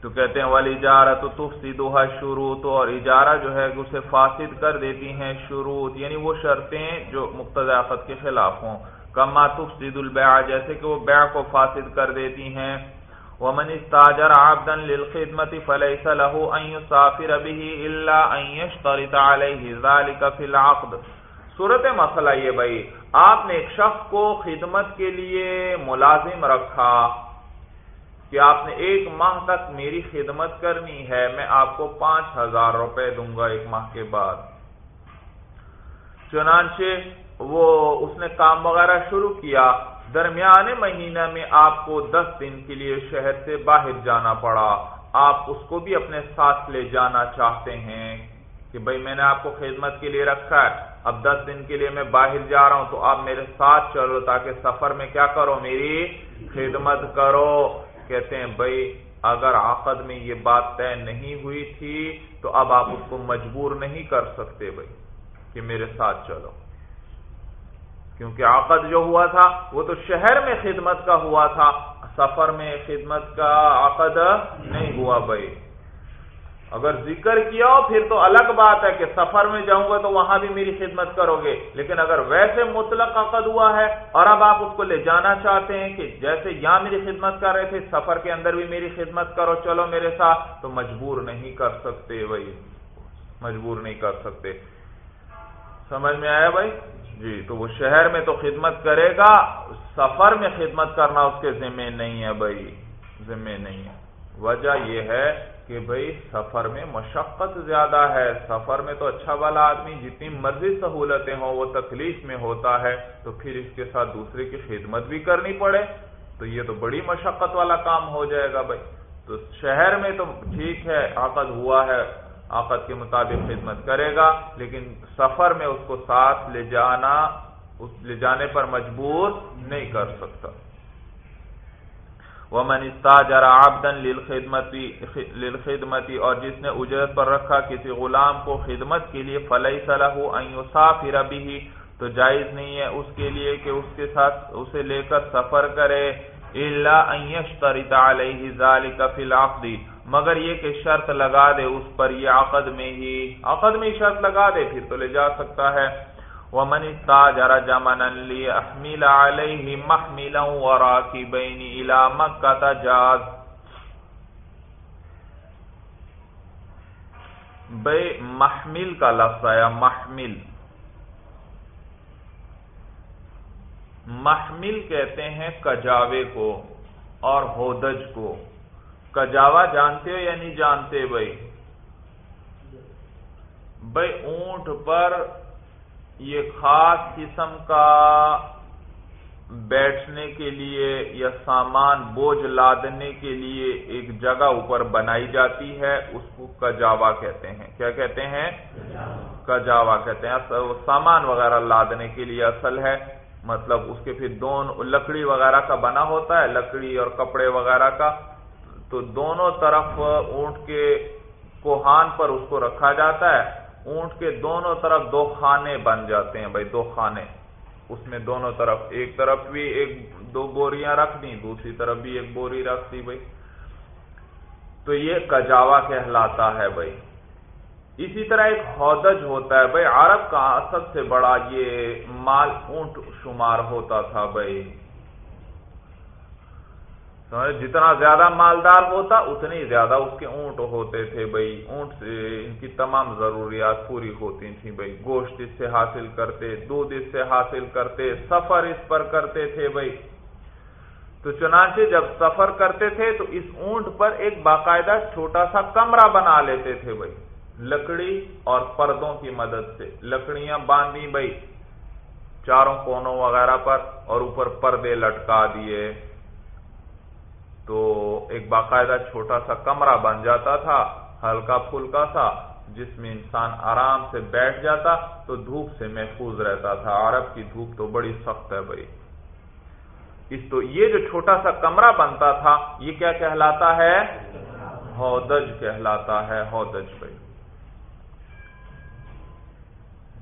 تو کہتے ہیں والی اجارہ تو تفصیدہ شروط اور اجارہ جو ہے، اسے فاسد کر دیتی ہیں شروط۔ یعنی وہ شرطیں جو مقتضافت کے خلاف ہوں۔ کما تفصید البیع جیسے کہ وہ بیع کو فاسد کر دیتی ہیں۔ ومن استاجر عبدا للخدمت فليس له ان يسافر به الا ان يشترط عليه ذلك في العقد۔ صورت مسئلہ یہ بھائی، آپ نے ایک شخص کو خدمت کے لیے ملازم رکھا کہ آپ نے ایک ماہ تک میری خدمت کرنی ہے، میں آپ کو پانچ ہزار روپے دوں گا ایک ماہ کے بعد۔ چنانچہ وہ اس نے کام وغیرہ شروع کیا۔ درمیان مہینہ میں آپ کو دس دن کے لیے شہر سے باہر جانا پڑا۔ آپ اس کو بھی اپنے ساتھ لے جانا چاہتے ہیں کہ بھائی میں نے آپ کو خدمت کے لیے رکھا ہے۔ اب دس دن کے لیے میں باہر جا رہا ہوں تو آپ میرے ساتھ چلو تاکہ سفر میں کیا کرو؟ میری خدمت کرو۔ کہتے ہیں، بھائی اگر عقد میں یہ بات طے نہیں ہوئی تھی تو اب آپ اس کو مجبور نہیں کر سکتے بھائی کہ میرے ساتھ چلو۔ کیونکہ عقد جو ہوا تھا وہ تو شہر میں خدمت کا ہوا تھا، سفر میں خدمت کا عقد نہیں ہوا بھائی۔ اگر ذکر کیا ہو پھر تو الگ بات ہے کہ سفر میں جاؤں گا تو وہاں بھی میری خدمت کرو گے۔ لیکن اگر ویسے مطلق عقد ہوا ہے اور اب آپ اس کو لے جانا چاہتے ہیں کہ جیسے یہاں میری خدمت کر رہے تھے، سفر کے اندر بھی میری خدمت کرو، چلو میرے ساتھ، تو مجبور نہیں کر سکتے بھائی۔ مجبور نہیں کر سکتے۔ سمجھ میں آیا بھائی؟ جی تو وہ شہر میں تو خدمت کرے گا، سفر میں خدمت کرنا اس کے ذمے نہیں ہے بھائی ذمے نہیں ہے۔ وجہ یہ ہے کہ بھائی، سفر میں مشقت زیادہ ہے۔ سفر میں تو اچھا والا آدمی جتنی مرضی سہولتیں ہوں، وہ تکلیف میں ہوتا ہے، تو پھر اس کے ساتھ دوسرے کی خدمت بھی کرنی پڑے۔ تو یہ تو بڑی مشقت والا کام ہو جائے گا بھائی۔ تو شہر میں تو ٹھیک ہے عقد ہوا ہے۔ آقت کے مطابق خدمت کرے گا، لیکن سفر میں اس کو ساتھ لے جانا، اس لے جانے پر مجبور نہیں کر سکتا۔ وہ منستا جرا آبدن للخدمتی اور جس نے اجرت پر رکھا کسی غلام کو خدمت کے لیے فلئی صلاح پھر ابھی تو جائز نہیں ہے اس کے لیے کہ اس کے ساتھ اسے لے کر سفر کرے اللہ علیہ ذالک فی العقد۔ مگر یہ کہ شرط لگا دے اس پر یہ عقد میں ہی۔ عقد میں ہی شرط لگا دے، پھر تو لے جا سکتا ہے۔ ومن استاجر جمنا ليحمل عليه محملا وراكبين الى مكه جاز۔ بے محمل کا لفظ آیا، محمل۔ محمل کہتے ہیں کجاوے کو اور ہودج کو۔ کجاوا جانتے ہو یا نہیں جانتے بھائی؟ بھائی اونٹ پر یہ خاص قسم کا بیٹھنے کے لیے یا سامان بوجھ لادنے کے لیے ایک جگہ اوپر بنائی جاتی ہے، اس کو کجاوا کہتے ہیں۔ کیا کہتے ہیں؟ کجاوا کہتے ہیں۔ سامان وغیرہ لادنے کے لیے اصل ہے۔ مطلب اس کے پھر دونوں لکڑی وغیرہ کا بنا ہوتا ہے، لکڑی اور کپڑے وغیرہ کا۔ تو دونوں طرف اونٹ کے کوہان پر اس کو رکھا جاتا ہے۔ اونٹ کے دونوں طرف دو خانے بن جاتے ہیں بھائی، دو خانے۔ اس میں دونوں طرف، ایک طرف بھی ایک دو بوریاں رکھ دی دوسری طرف بھی ایک بوری رکھ دی بھائی۔ تو یہ کجاوا کہلاتا ہے بھائی۔ اسی طرح ایک ہودج ہوتا ہے بھائی۔ عرب کا سب سے بڑا یہ مال اونٹ شمار ہوتا تھا بھائی۔ جتنا زیادہ مالدار ہوتا، اتنی زیادہ اس کے اونٹ ہوتے تھے بھائی۔ اونٹ سے ان کی تمام ضروریات پوری ہوتی تھیں بھائی۔ گوشت اس سے حاصل کرتے، دودھ اس سے حاصل کرتے، سفر اس پر کرتے تھے بھائی۔ تو چنانچہ جب سفر کرتے تھے، تو اس اونٹ پر ایک باقاعدہ چھوٹا سا کمرہ بنا لیتے تھے بھائی۔ لکڑی اور پردوں کی مدد سے۔ لکڑیاں باندھی بھائی، چاروں کونوں وغیرہ پر اور اوپر پردے لٹکا دیے۔ تو ایک باقاعدہ چھوٹا سا کمرہ بن جاتا تھا، ہلکا پھلکا سا، جس میں انسان آرام سے بیٹھ جاتا تو دھوپ سے محفوظ رہتا تھا۔ عرب کی دھوپ تو بڑی سخت ہے بھائی۔ اس تو یہ جو چھوٹا سا کمرہ بنتا تھا، یہ کیا کہلاتا ہے؟ ہودج کہلاتا ہے۔ ہودج بھائی۔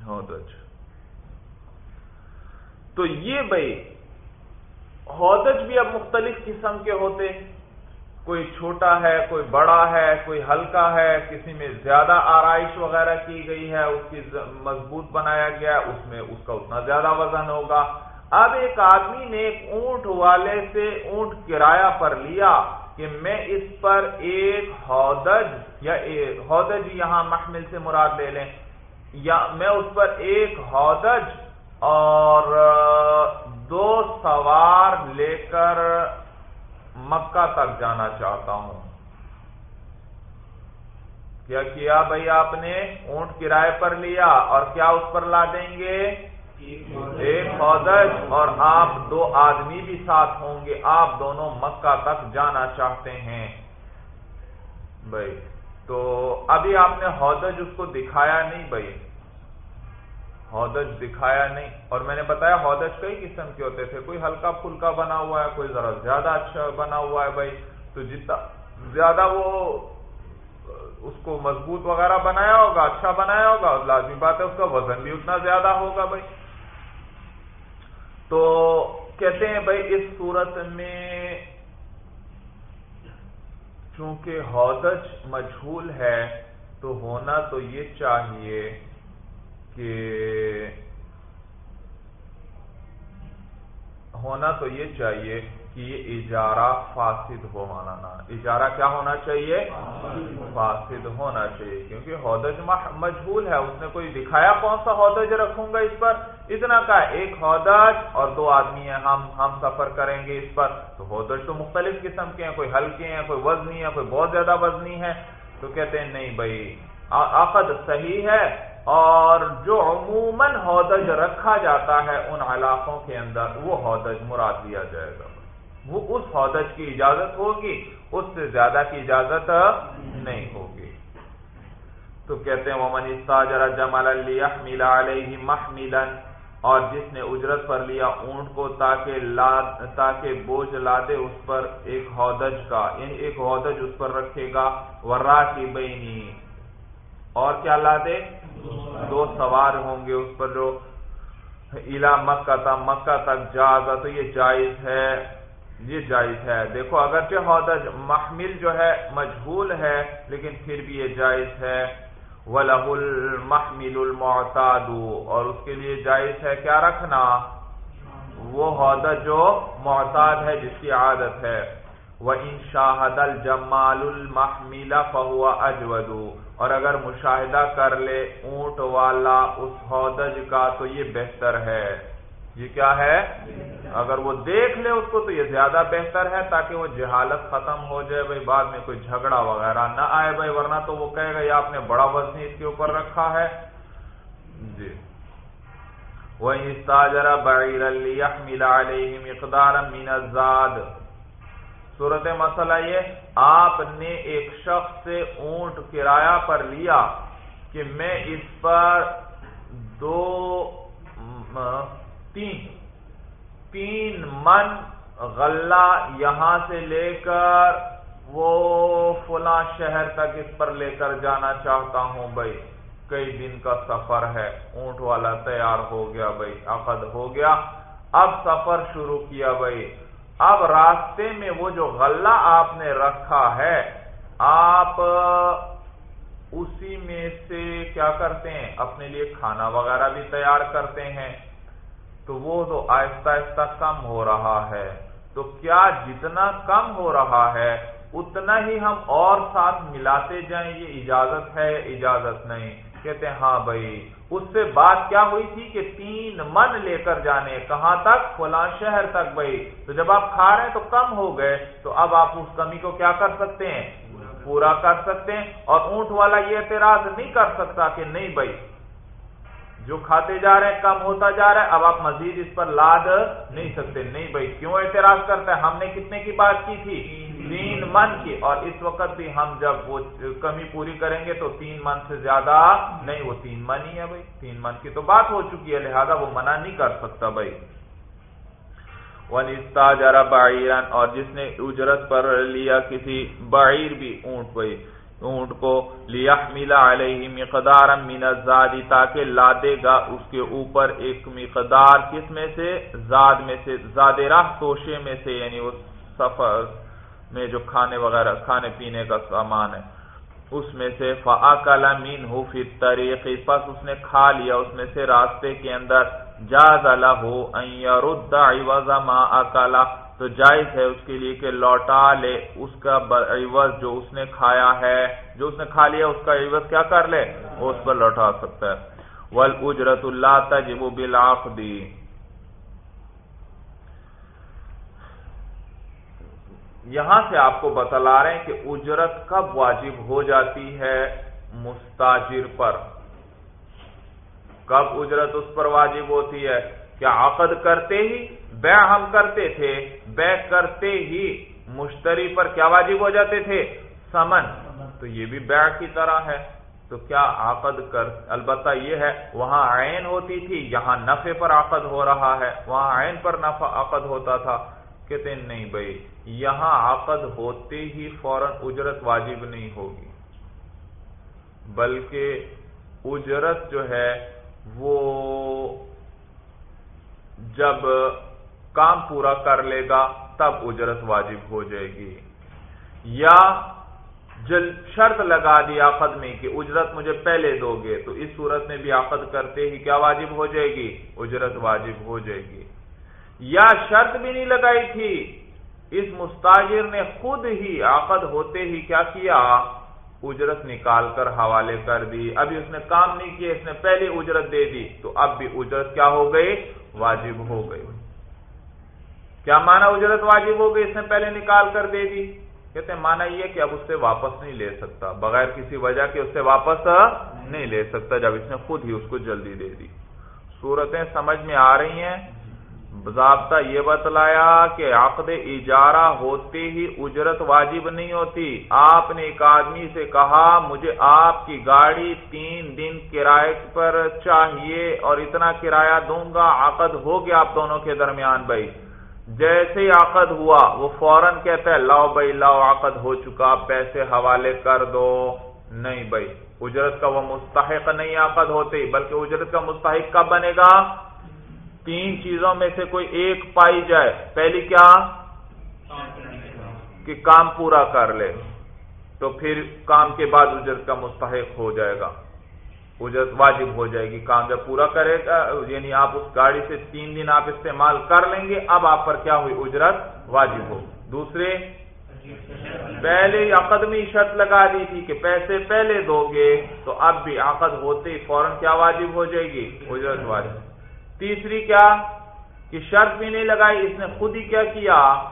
ہودج۔ تو یہ بھائی ہودج بھی اب مختلف قسم کے ہوتے کوئی چھوٹا ہے، کوئی بڑا ہے، کوئی ہلکا ہے، کسی میں زیادہ آرائش وغیرہ کی گئی ہے، اس کی مضبوط بنایا گیا، اس میں اس کا اتنا زیادہ وزن ہوگا۔ اب ایک آدمی نے ایک اونٹ والے سے اونٹ کرایہ پر لیا کہ میں اس پر ایک ہودج یا ہودج یہاں محمل سے مراد لے لیں۔ یا میں اس پر ایک ہودج اور دو سوار لے کر مکہ تک جانا چاہتا ہوں۔ کیا کیا بھائی آپ نے؟ اونٹ کرائے پر لیا اور کیا اس پر لا دیں گے؟ ایک فوجج۔ اور آپ دو آدمی بھی ساتھ ہوں گے۔ آپ دونوں مکہ تک جانا چاہتے ہیں۔ بھائی، تو ابھی آپ نے ہودج اس کو دکھایا نہیں بھائی؟ ہودج دکھایا نہیں۔ اور میں نے بتایا ہودج کئی قسم کے ہوتے تھے۔ کوئی ہلکا پھلکا بنا ہوا ہے، کوئی ذرا زیادہ اچھا بنا ہوا ہے بھائی۔ تو جتنا زیادہ وہ، اس کو مضبوط وغیرہ بنایا ہوگا اچھا بنایا ہوگا لازمی بات ہے اس کا وزن بھی اتنا زیادہ ہوگا بھائی۔ تو کہتے ہیں بھائی، اس صورت میں چونکہ ہودج مجھول ہے، تو ہونا تو یہ چاہیے کہ ہونا تو یہ چاہیے کہ یہ اجارہ فاسد ہو مانا اجارہ کیا ہونا چاہیے؟ فاسد ہونا چاہیے، کیونکہ ہودج مجبول ہے۔ اس نے کوئی دکھایا کون سا ہودج رکھوں گا اس پر؟ اتنا کا ایک ہودج اور دو آدمی ہیں، ہم ہم سفر کریں گے اس پر۔ تو ہودج تو مختلف قسم کے ہیں، کوئی ہلکے ہیں، کوئی وزنی ہے کوئی بہت زیادہ وزنی ہے تو کہتے ہیں، نہیں بھائی عقد صحیح ہے اور جو عموماً ہودج رکھا جاتا ہے ان علاقوں کے اندر، وہ ہودج مراد دیا جائے گا۔ وہ اس ہودج کی اجازت ہوگی، اس سے زیادہ کی اجازت نہیں ہوگی۔ تو کہتے ہیں وہ استاجر جمال علیہ محملن اور جس نے اجرت پر لیا اونٹ کو تاکہ لاد، تاکہ بوجھ لادے اس پر ایک ہودج کا یعنی ایک ہودج اس پر رکھے گا۔ ورا کی بینی اور کیا لادے؟ دو سوار ہوں گے اس پر جو الا مکہ تھا مکہ تک جا تو یہ جائز ہے۔ یہ جائز ہے۔ دیکھو، اگرچہ ہودج محمل جو ہے مجھول ہے، لیکن پھر بھی یہ جائز ہے۔ وَلَهُ الْمَحْمِلُ الْمُعْتَادُ۔ اور اس کے لیے جائز ہے کیا رکھنا؟ وہ ہودج جو معتاد ہے، جس کی عادت ہے۔ وَإِن شَاهَدَ الْجَمَّالُ الْمَحْمِلَ فَهُوَ أَجْوَدُ۔ اور اگر مشاہدہ کر لے اونٹ والا اس ہودج کا تو یہ بہتر ہے۔ یہ کیا ہے؟ اگر وہ دیکھ لے اس کو تو یہ زیادہ بہتر ہے تاکہ وہ جہالت ختم ہو جائے، بھائی بعد میں کوئی جھگڑا وغیرہ نہ آئے بھائی، ورنہ تو وہ کہے گا، یہ آپ نے بڑا وزنی اس کے اوپر رکھا ہے۔ جی۔ وہی استاجر بعیر لیحمل علیہ مقدار من الزاد۔ صورت مسئلہ یہ، آپ نے ایک شخص سے اونٹ کرایہ پر لیا کہ میں اس پر دو، تین تین من غلہ یہاں سے لے کر وہ فلاں شہر تک اس پر لے کر جانا چاہتا ہوں بھائی۔ کئی دن کا سفر ہے، اونٹ والا تیار ہو گیا بھائی، عقد ہو گیا۔ اب سفر شروع کیا بھائی۔ اب راستے میں وہ جو غلہ آپ نے رکھا ہے، آپ اسی میں سے کیا کرتے ہیں؟ اپنے لیے کھانا وغیرہ بھی تیار کرتے ہیں۔ تو وہ تو آہستہ آہستہ کم ہو رہا ہے۔ تو کیا جتنا کم ہو رہا ہے، اتنا ہی ہم اور ساتھ ملاتے جائیں؟ یہ اجازت ہے، اجازت نہیں۔ کہتے ہیں ہاں بھائی اس سے بات کیا ہوئی تھی کہ تین من لے کر جانے، کہاں تک؟ فلاں شہر تک بھائی۔ تو جب آپ کھا رہے ہیں تو کم ہو گئے۔ تو اب آپ اس کمی کو کیا کر سکتے ہیں؟ پورا کر سکتے ہیں۔ اور اونٹ والا یہ اعتراض نہیں کر سکتا کہ نہیں بھائی، جو کھاتے جا رہے ہیں، کم ہوتا جا رہا ہے۔ اب آپ مزید اس پر لاد نہیں سکتے۔ نہیں بھائی، کیوں اعتراض کرتا ہے؟ ہم نے کتنے کی بات کی تھی؟ تین من کی اور اس وقت بھی ہم جب وہ کمی پوری کریں گے تو تین من سے زیادہ نہیں، وہ تین من ہی ہے بھائی۔ تین من کی تو بات ہو چکی ہے، لہذا وہ منع نہیں کر سکتا بھائی۔ ونستا جرا بعیرن اور جس نے اجرت پر لیا کسی بعیر بھی اونٹ بھائی، اونٹ کو لیحمل علیہ مقدار من تاکہ لادے گا اس کے اوپر ایک مقدار کس میں سے؟ زاد میں سے، زاد راہ توشے میں سے یعنی اس سفر میں جو کھانے وغیرہ، کھانے پینے کا سامان ہے، اس میں سے فاکل منه فی الطریق پس اس نے کھا لیا، اس میں سے راستے کے اندر جاز له ان عوض ما اکلا تو جائز ہے اس کے لیے کہ لوٹا لے، اس کا عوض جو اس نے کھایا ہے، جو اس نے کھا لیا، اس کا عوض کیا کر لے، وہ اس پر لوٹا سکتا ہے۔ ول اجرت اللہ تجب بالعقدی یہاں سے آپ کو بتلا رہے ہیں کہ اجرت کب واجب ہو جاتی ہے مستاجر پر۔ کب اجرت اس پر واجب ہوتی ہے؟ کیا عقد کرتے ہی؟ بے ہم کرتے تھے، بے کرتے ہی مشتری پر کیا واجب ہو جاتے تھے؟ سمن۔ تو یہ بھی بیع کی طرح ہے۔ تو کیا عقد کر، البتہ یہ ہے، وہاں عین ہوتی تھی، یہاں نفع پر عقد ہو رہا ہے۔ وہاں عین پر نفع عقد ہوتا تھا۔ کہتے ہیں نہیں بھائی یہاں عقد ہوتے ہی فوراً اجرت واجب نہیں ہوگی۔ بلکہ اجرت جو ہے وہ جب کام پورا کر لے گا تب اجرت واجب ہو جائے گی۔ یا جل شرط لگا دی عقد میں کہ اجرت مجھے پہلے دو گے، تو اس صورت میں بھی عقد کرتے ہی کیا واجب ہو جائے گی؟ اجرت واجب ہو جائے گی۔ یا شرط بھی نہیں لگائی تھی۔ اس مستاجر نے خود ہی عقد ہوتے ہی کیا کیا؟ اجرت نکال کر حوالے کر دی۔ ابھی اس نے کام نہیں کیا، اس نے پہلے اجرت دے دی۔ تو اب بھی اجرت کیا ہو گئی؟ واجب ہو گئی۔ کیا مانا اجرت واجب ہو گئی؟ اس نے پہلے نکال کر دے دی۔ کہتے ہیں مانا یہ کہ اب اس سے واپس نہیں لے سکتا۔ بغیر کسی وجہ کے اس سے واپس نہیں لے سکتا جب اس نے خود ہی اس کو جلدی دے دی۔ صورتیں سمجھ میں آ رہی ہیں؟ ضابطہ یہ بتلایا کہ عقد اجارہ ہوتے ہی اجرت واجب نہیں ہوتی۔ آپ نے ایک آدمی سے کہا، مجھے آپ کی گاڑی تین دن کرائے پر چاہیے اور اتنا کرایہ دوں گا، عقد ہو گیا آپ دونوں کے درمیان بھائی۔ جیسے ہی عقد ہوا، وہ فوراً کہتا ہے، لاؤ بھائی، لاؤ، عقد ہو چکا پیسے حوالے کر دو۔ نہیں بھائی، اجرت کا وہ مستحق نہیں عقد ہوتے، بلکہ اجرت کا مستحق کب بنے گا؟ تین چیزوں میں سے کوئی ایک پائی جائے، پہلی کیا؟ کہ کام پورا کر لے، تو پھر کام کے بعد اجرت کا مستحق ہو جائے گا۔ اجرت واجب ہو جائے گی، کام جب پورا کرے گا یعنی آپ اس گاڑی سے تین دن آپ استعمال کر لیں گے، اب آپ پر کیا ہوئی؟ اجرت واجب ہو۔ دوسرے، پہلے عقد میں شرط لگا دی تھی کہ پیسے پہلے دو گے، تو اب بھی عقد ہوتے ہی فوراً کیا واجب ہو جائے گی؟ اجرت واجب۔ تیسری کیا کہ شرط بھی نہیں لگائی، اس نے خود ہی کیا کیا؟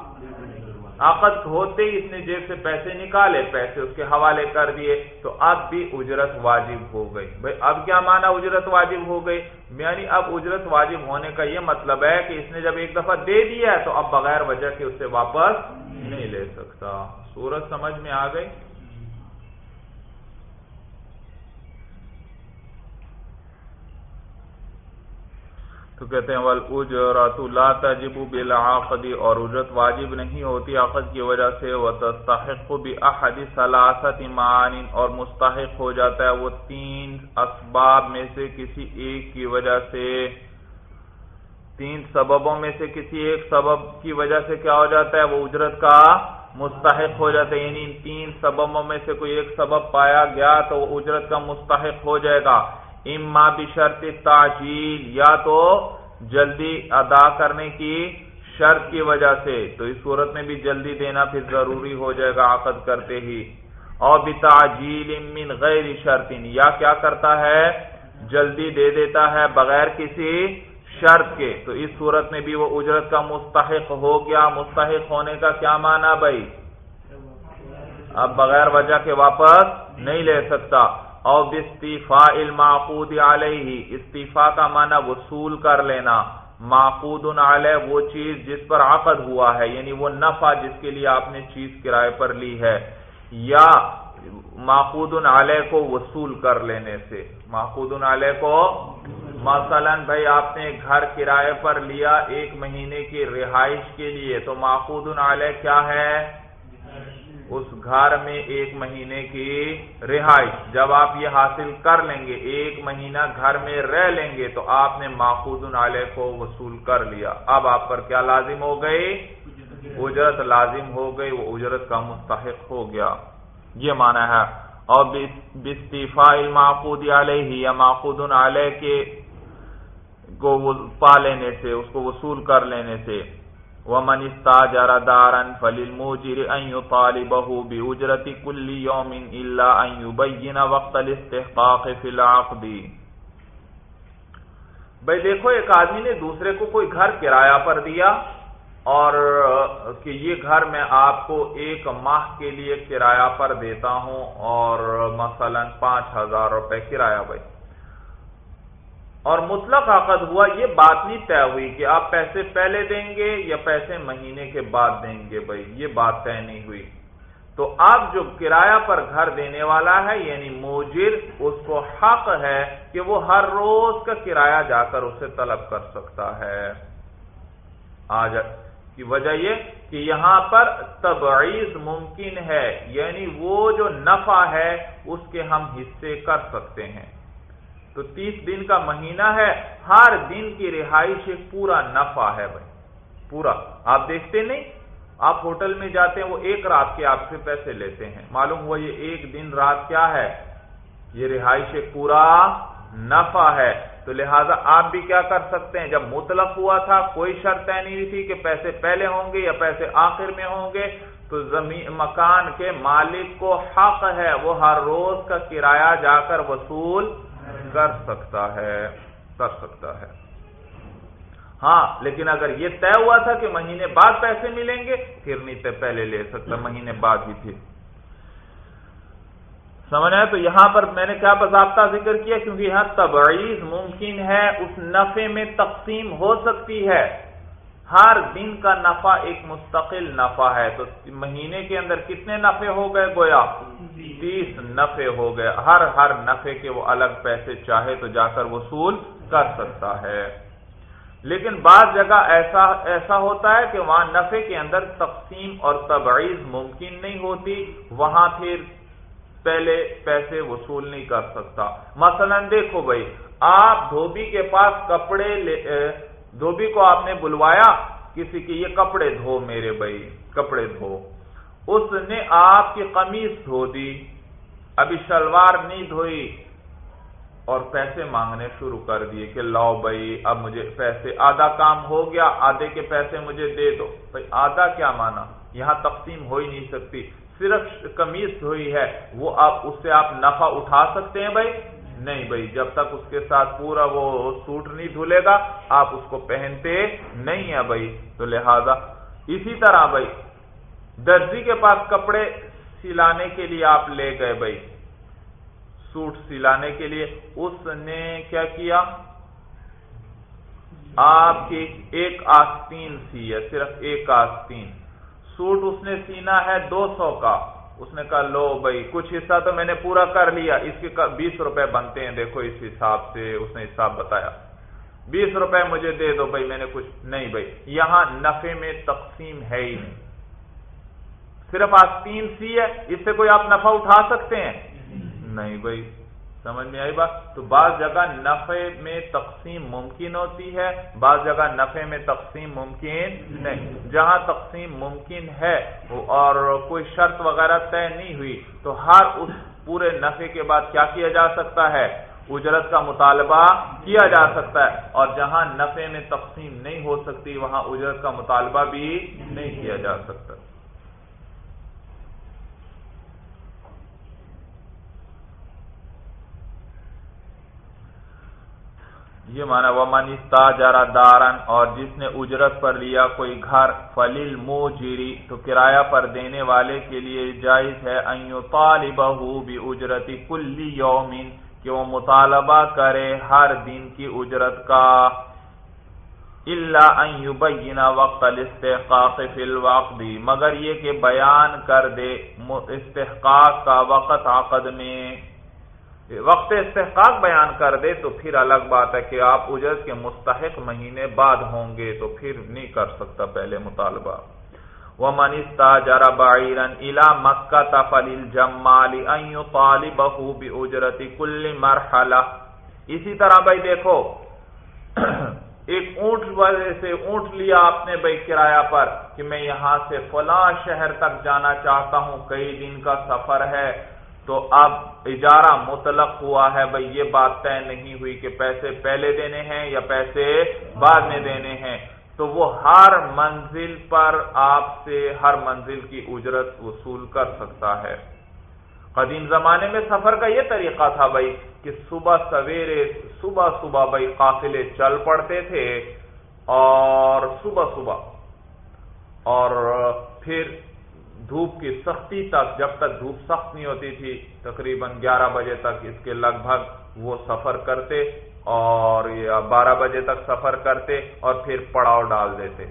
عقد ہوتے ہی اس نے جیب سے پیسے نکالے، پیسے اس کے حوالے کر دیے، تو اب بھی اجرت واجب ہو گئی۔ بھائی، اب کیا مانا اجرت واجب ہو گئی؟ یعنی اب اجرت واجب ہونے کا یہ مطلب ہے کہ اس نے جب ایک دفعہ دے دیا ہے، تو اب بغیر وجہ کے اس سے واپس نہیں لے سکتا۔ سورج سمجھ میں آ گئی؟ تو کہتے ہیں ول اجرت لا تجب بالعقد اور اجرت واجب نہیں ہوتی عقد کی وجہ سے وہ تستحق باحد ثلاثه معان اور مستحق ہو جاتا ہے وہ تین اسباب میں سے کسی ایک کی وجہ سے۔ تین سببوں میں سے کسی ایک سبب کی وجہ سے کیا ہو جاتا ہے؟ وہ اجرت کا مستحق ہو جاتا ہے۔ یعنی ان تین سببوں میں سے کوئی ایک سبب پایا گیا تو وہ اجرت کا مستحق ہو جائے گا۔ اما بشرط تعجیل یا تو جلدی ادا کرنے کی شرط کی وجہ سے۔ تو اس صورت میں بھی جلدی دینا پھر ضروری ہو جائے گا عقد کرتے ہی۔ اور بتاجیل من غیر شرط، یا کیا کرتا ہے؟ جلدی دے دیتا ہے بغیر کسی شرط کے۔ تو اس صورت میں بھی وہ اجرت کا مستحق ہو گیا۔ مستحق ہونے کا کیا مانا بھائی؟ اب بغیر وجہ کے واپس نہیں لے سکتا۔ اور استفا المعقود علیہ استفا کا معنی وصول کر لینا۔ معقود علیہ وہ چیز جس پر عقد ہوا ہے یعنی وہ نفع جس کے لیے آپ نے چیز کرائے پر لی ہے، یا معقود علیہ کو وصول کر لینے سے۔ معقود علیہ کو مثلا بھائی آپ نے گھر کرائے پر لیا ایک مہینے کی رہائش کے لیے، تو معقود علیہ کیا ہے؟ اس گھر میں ایک مہینے کی رہائش۔ جب آپ یہ حاصل کر لیں گے، ایک مہینہ گھر میں رہ لیں گے، تو آپ نے ماخوذ علیہ کو وصول کر لیا۔ اب آپ پر کیا لازم ہو گئی اجرت لازم ہو گئی، وہ اجرت کا مستحق ہو گیا۔ یہ مانا ہے۔ اور بستیفا الماخود علیہ یا ماخود علیہ کے کو پا لینے سے، اس کو وصول کر لینے سے۔ ومن استاجر دارا فللموجر ان يطالبه باجرة كل يوم الا ان يبين وقت الاستحقاق في العقد. بھئی دیکھو، ایک آدمی نے دوسرے کو کوئی گھر کرایہ پر دیا اور کہ یہ گھر میں آپ کو ایک ماہ کے لیے کرایہ پر دیتا ہوں اور مثلا پانچ ہزار روپے کرایہ بھائی۔ اور مطلق عقد ہوا یہ بات نہیں طے ہوئی کہ آپ پیسے پہلے دیں گے یا پیسے مہینے کے بعد دیں گے بھائی، یہ بات طے نہیں ہوئی۔ تو اب جو کرایہ پر گھر دینے والا ہے یعنی موجر اس کو حق ہے کہ وہ ہر روز کا کرایہ جا کر اسے طلب کر سکتا ہے۔ آج کی وجہ یہ کہ یہاں پر تبعیض ممکن ہے یعنی وہ جو نفع ہے، اس کے ہم حصے کر سکتے ہیں۔ تو تیس دن کا مہینہ ہے، ہر دن کی رہائش ایک پورا نفع ہے بھائی۔ پورا۔ آپ دیکھتے نہیں؟ آپ ہوٹل میں جاتے ہیں، وہ ایک رات کے آپ سے پیسے لیتے ہیں۔ معلوم ہوا یہ ایک دن رات کیا ہے؟ یہ رہائش ایک پورا نفع ہے۔ تو لہٰذا آپ بھی کیا کر سکتے ہیں؟ جب مطلق ہوا تھا، کوئی شرط طے نہیں تھی کہ پیسے پہلے ہوں گے یا پیسے آخر میں ہوں گے، تو زمین، مکان کے مالک کو حق ہے، وہ ہر روز کا کرایہ جا کر وصول کر سکتا ہے، کر سکتا ہے۔ ہاں لیکن اگر یہ طے ہوا تھا کہ مہینے بعد پیسے ملیں گے، پھر نہیں تو پہلے لے سکتا، مہینے بعد ہی پھر سمجھ آئے تو یہاں پر میں نے کیا باضابطہ ذکر کیا، کیونکہ یہاں تبعیض ممکن ہے، اس نفے میں تقسیم ہو سکتی ہے۔ ہر دن کا نفع ایک مستقل نفع ہے۔ تو مہینے کے اندر کتنے نفے ہو گئے گویا؟ تیس نفے ہو گئے۔ ہر ہر نفے کے وہ الگ پیسے چاہے تو جا کر وصول کر سکتا ہے۔ لیکن بعض جگہ ایسا ایسا ہوتا ہے کہ وہاں نفے کے اندر تقسیم اور تبعیض ممکن نہیں ہوتی۔ وہاں پھر پہلے پیسے وصول نہیں کر سکتا۔ مثلا دیکھو بھائی آپ دھوبی کے پاس کپڑے دھوبی کو آپ نے بلوایا، کسی کے یہ کپڑے دھو میرے بھائی، کپڑے دھو۔ اس نے آپ کی قمیض دھو دی۔ ابھی شلوار نہیں دھوئی اور پیسے مانگنے شروع کر دیے کہ لاؤ بھائی، اب مجھے پیسے، آدھا کام ہو گیا، آدھے کے پیسے مجھے دے دو۔ بھائی، آدھا کیا مانا؟ یہاں تقسیم ہو ہی نہیں سکتی۔ صرف کمیز دھوئی ہے، وہ آپ، اس سے آپ نفع اٹھا سکتے ہیں بھائی؟ نہیں بھائی، جب تک اس کے ساتھ پورا وہ سوٹ نہیں دھلے گا، آپ اس کو پہنتے نہیں ہیں بھائی۔ تو لہذا اسی طرح بھائی، درزی کے پاس کپڑے سلانے کے لیے آپ لے گئے بھائی۔ سوٹ سلانے کے لیے۔ اس نے کیا کیا؟ آپ کی ایک آستین سی ہے، صرف ایک آستین۔ سوٹ اس نے سینا ہے دو سو کا۔ اس نے کہا لو بھائی کچھ حصہ تو میں نے پورا کر لیا۔ اس کے بیس روپے بنتے ہیں۔ دیکھو اس حساب سے اس نے حساب بتایا۔ بیس روپے مجھے دے دو بھائی میں نے کچھ نہیں بھائی۔ یہاں نفے میں تقسیم ہے ہی نہیں۔ صرف آج تین سی ہے اس سے کوئی آپ نفع اٹھا سکتے ہیں؟ نہیں بھائی۔ سمجھ میں آئی بات؟ تو بعض جگہ نفع میں تقسیم ممکن ہوتی ہے، بعض جگہ نفع میں تقسیم ممکن نہیں۔ جہاں تقسیم ممکن ہے اور کوئی شرط وغیرہ طے نہیں ہوئی، تو ہر اس پورے نفع کے بعد کیا کیا جا سکتا ہے؟ اجرت کا مطالبہ کیا جا سکتا ہے۔ اور جہاں نفع میں تقسیم نہیں ہو سکتی، وہاں اجرت کا مطالبہ بھی نہیں کیا جا سکتا۔ یہ مانا وہ منستا دارن اور جس نے اجرت پر لیا کوئی گھر فلیل مو جیری تو کرایہ پر دینے والے کے لیے جائز ہے طالبہ بھی اجرتی کلی یومین کہ وہ مطالبہ کرے ہر دن کی اجرت کا۔ اللہ یبینا وقت الاستحقاق فی الوقت، مگر یہ کہ بیان کر دے استحقاق کا وقت عقد میں۔ وقت استحقاق بیان کر دے تو پھر الگ بات ہے کہ آپ اجرت کے مستحق مہینے بعد ہوں گے تو پھر نہیں کر سکتا پہلے مطالبہ۔ وہ منستا جرا باعرن الا مکہ تفل جمالی بخوبی اجرتی کل مرحلہ اسی طرح بھائی دیکھو، ایک اونٹ وجہ سے اونٹ لیا آپ نے بھائی کرایہ پر کہ میں یہاں سے فلاں شہر تک جانا چاہتا ہوں، کئی دن کا سفر ہے تو اب اجارہ مطلق ہوا ہے بھائی یہ بات طے نہیں ہوئی کہ پیسے پہلے دینے ہیں یا پیسے بعد میں دینے ہیں۔ تو وہ ہر منزل پر آپ سے ہر منزل کی اجرت وصول کر سکتا ہے۔ قدیم زمانے میں سفر کا یہ طریقہ تھا بھائی کہ صبح سویرے صبح صبح بھائی قافلے چل پڑتے تھے اور صبح صبح اور پھر دھوپ کی سختی تک جب تک دھوپ سخت نہیں ہوتی تھی، تقریباً گیارہ بجے تک اس کے لگ بھگ وہ سفر کرتے اور بارہ بجے تک سفر کرتے اور پھر پڑاؤ ڈال دیتے۔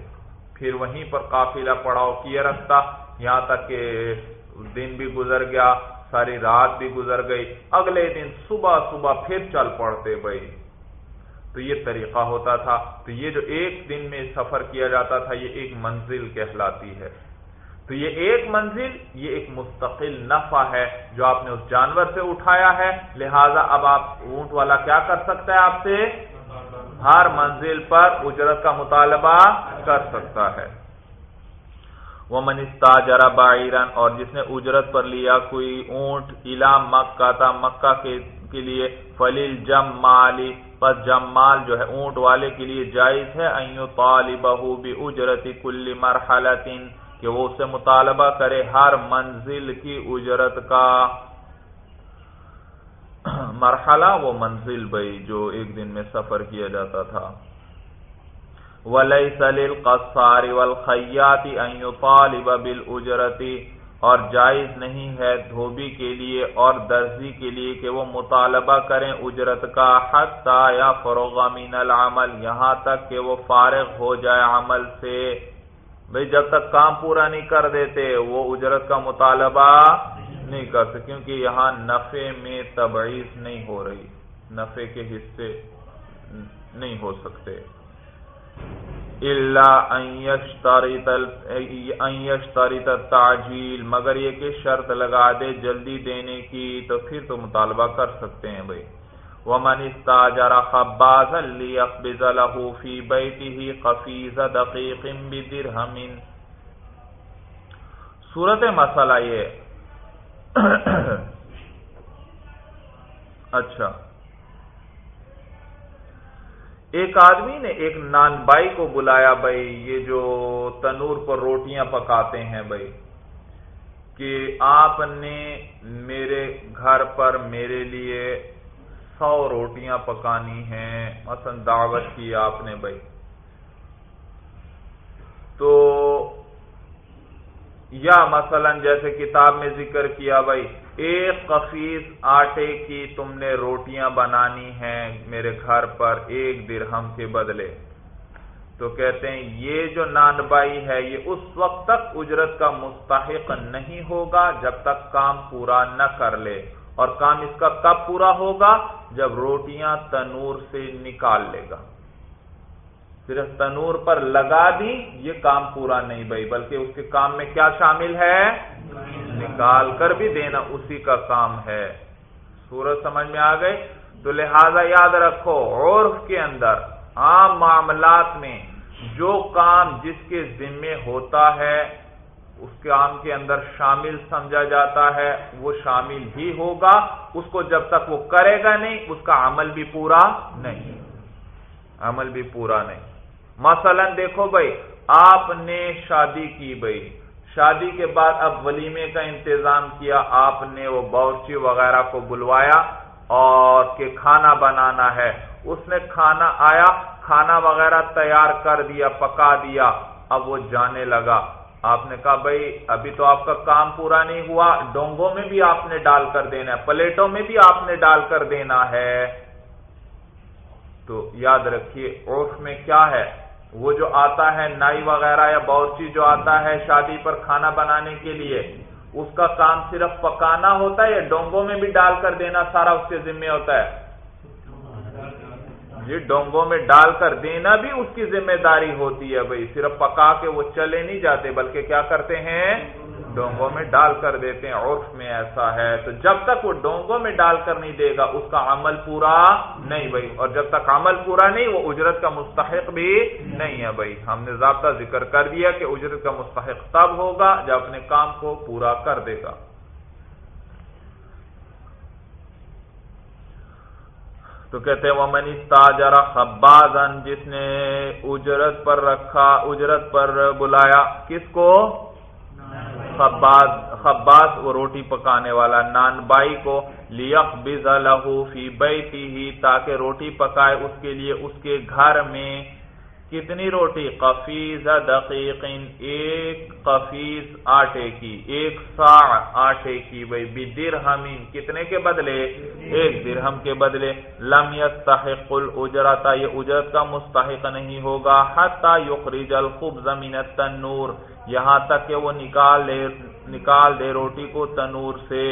پھر وہیں پر قافلہ پڑاؤ کیے رکھتا۔ یہاں تک کہ دن بھی گزر گیا، ساری رات بھی گزر گئی۔ اگلے دن صبح صبح پھر چل پڑتے بھائی۔ تو یہ طریقہ ہوتا تھا۔ تو یہ جو ایک دن میں سفر کیا جاتا تھا، یہ ایک منزل کہلاتی ہے۔ تو یہ ایک منزل، یہ ایک مستقل نفع ہے جو آپ نے اس جانور سے اٹھایا ہے۔ لہذا اب آپ اونٹ والا کیا کر سکتا ہے آپ سے؟ ہر منزل پر اجرت کا مطالبہ کر سکتا ہے۔ وہ منستا جرا بائرن اور جس نے اجرت پر لیا کوئی اونٹ الا مکہ تھا مکہ کے لیے فلیل جم مالی پس جم مال جو ہے اونٹ والے کے لیے جائز ہے۔ ایو طالبہ بھی اجرتی کل مرحلتن کہ وہ اسے مطالبہ کرے ہر منزل کی اجرت کا مرحلہ وہ منزل بھائی جو ایک دن میں سفر کیا جاتا تھا۔ وَلَيْسَ لِلْقَصَّارِ وَالْخَيَّاتِ أَن يُطَالِبَ بِالْأُجْرَةِ۔ اور جائز نہیں ہے دھوبی کے لیے اور درزی کے لیے کہ وہ مطالبہ کریں اجرت کا، حتی یا فروغ من العمل، یہاں تک کہ وہ فارغ ہو جائے عمل سے۔ بھئی جب تک کام پورا نہیں کر دیتے، وہ اجرت کا مطالبہ نہیں کر سکتے، کیونکہ یہاں نفع میں تبعیض نہیں ہو رہی، نفع کے حصے نہیں ہو سکتے۔ تاجیل مگر یہ کہ شرط لگا دے جلدی دینے کی، تو پھر تو مطالبہ کر سکتے ہیں بھائی ومن استاجر خبازا ليخبز له في بيته قفيز دقيق بدرهم. صورت مسئلہ یہ. اچھا. ایک آدمی نے ایک نان بائی کو بلایا بھائی، یہ جو تنور پر روٹیاں پکاتے ہیں بھائی، کہ آپ نے میرے گھر پر میرے لیے سو روٹیاں پکانی ہیں۔ مثلا دعوت کی آپ نے بھائی۔ تو یا مثلا جیسے کتاب میں ذکر کیا بھائی، ایک قفیز آٹے کی تم نے روٹیاں بنانی ہیں میرے گھر پر ایک درہم کے بدلے۔ تو کہتے ہیں، یہ جو نان بائی ہے، یہ اس وقت تک اجرت کا مستحق نہیں ہوگا جب تک کام پورا نہ کر لے۔ اور کام اس کا کب پورا ہوگا؟ جب روٹیاں تنور سے نکال لے گا۔ صرف تنور پر لگا دی، یہ کام پورا نہیں بھائی، بلکہ اس کے کام میں کیا شامل ہے؟ نکال کر بھی دینا، اسی کا کام ہے۔ سورج سمجھ میں آ گئے؟ تو لہذا یاد رکھو، عرف کے اندر، عام معاملات میں جو کام جس کے ذمے ہوتا ہے اس کام کے اندر شامل سمجھا جاتا ہے، وہ شامل ہی ہوگا، اس کو جب تک وہ کرے گا نہیں، اس کا عمل بھی پورا نہیں۔ عمل بھی پورا نہیں۔ مثلا دیکھو بھائی، آپ نے شادی کی بھائی۔ شادی کے بعد اب ولیمے کا انتظام کیا، آپ نے وہ باورچی وغیرہ کو بلوایا اور کہ کھانا بنانا ہے۔ اس نے کھانا آیا، کھانا وغیرہ تیار کر دیا، پکا دیا۔ اب وہ جانے لگا۔ آپ نے کہا بھائی ابھی تو آپ کا کام پورا نہیں ہوا، ڈونگوں میں بھی آپ نے ڈال کر دینا ہے، پلیٹوں میں بھی آپ نے ڈال کر دینا ہے۔ تو یاد رکھیے، عرف میں کیا ہے؟ وہ جو آتا ہے نائی وغیرہ یا باورچی جو آتا ہے شادی پر کھانا بنانے کے لیے، اس کا کام صرف پکانا ہوتا ہے یا ڈونگوں میں بھی ڈال کر دینا سارا اس کے ذمہ ہوتا ہے؟ جی ڈونگوں میں ڈال کر دینا بھی اس کی ذمہ داری ہوتی ہے بھائی۔ صرف پکا کے وہ چلے نہیں جاتے، بلکہ کیا کرتے ہیں؟ ڈونگوں میں ڈال کر دیتے ہیں۔ عرف میں ایسا ہے۔ تو جب تک وہ ڈونگوں میں ڈال کر نہیں دے گا، اس کا عمل پورا نہیں بھائی۔ اور جب تک عمل پورا نہیں، وہ اجرت کا مستحق بھی نہیں ہے بھائی۔ ہم نے ضابطہ ذکر کر دیا کہ اجرت کا مستحق تب ہوگا جب اپنے کام کو پورا کر دے گا۔ تو کہتے وہ منی تاجر خبازن جس نے اجرت پر رکھا، اجرت پر بلایا، کس کو؟ خباز خباز وہ روٹی پکانے والا، نان بائی کو لیک بز فی بیتی ہی تاکہ روٹی پکائے اس کے لیے، اس کے گھر میں کتنی روٹی؟ قفیز دقیق، ایک قفیز آٹے کی، ایک سا آٹے کی، بھائی بدرہم کتنے کے بدلے؟ ایک درہم کے بدلے۔ لم يستحق الاجرت یہ اجرت کا مستحق نہیں ہوگا۔ حتی یخرج الخبز من التنور، یہاں تک کہ وہ نکال دے نکال دے روٹی کو تنور سے۔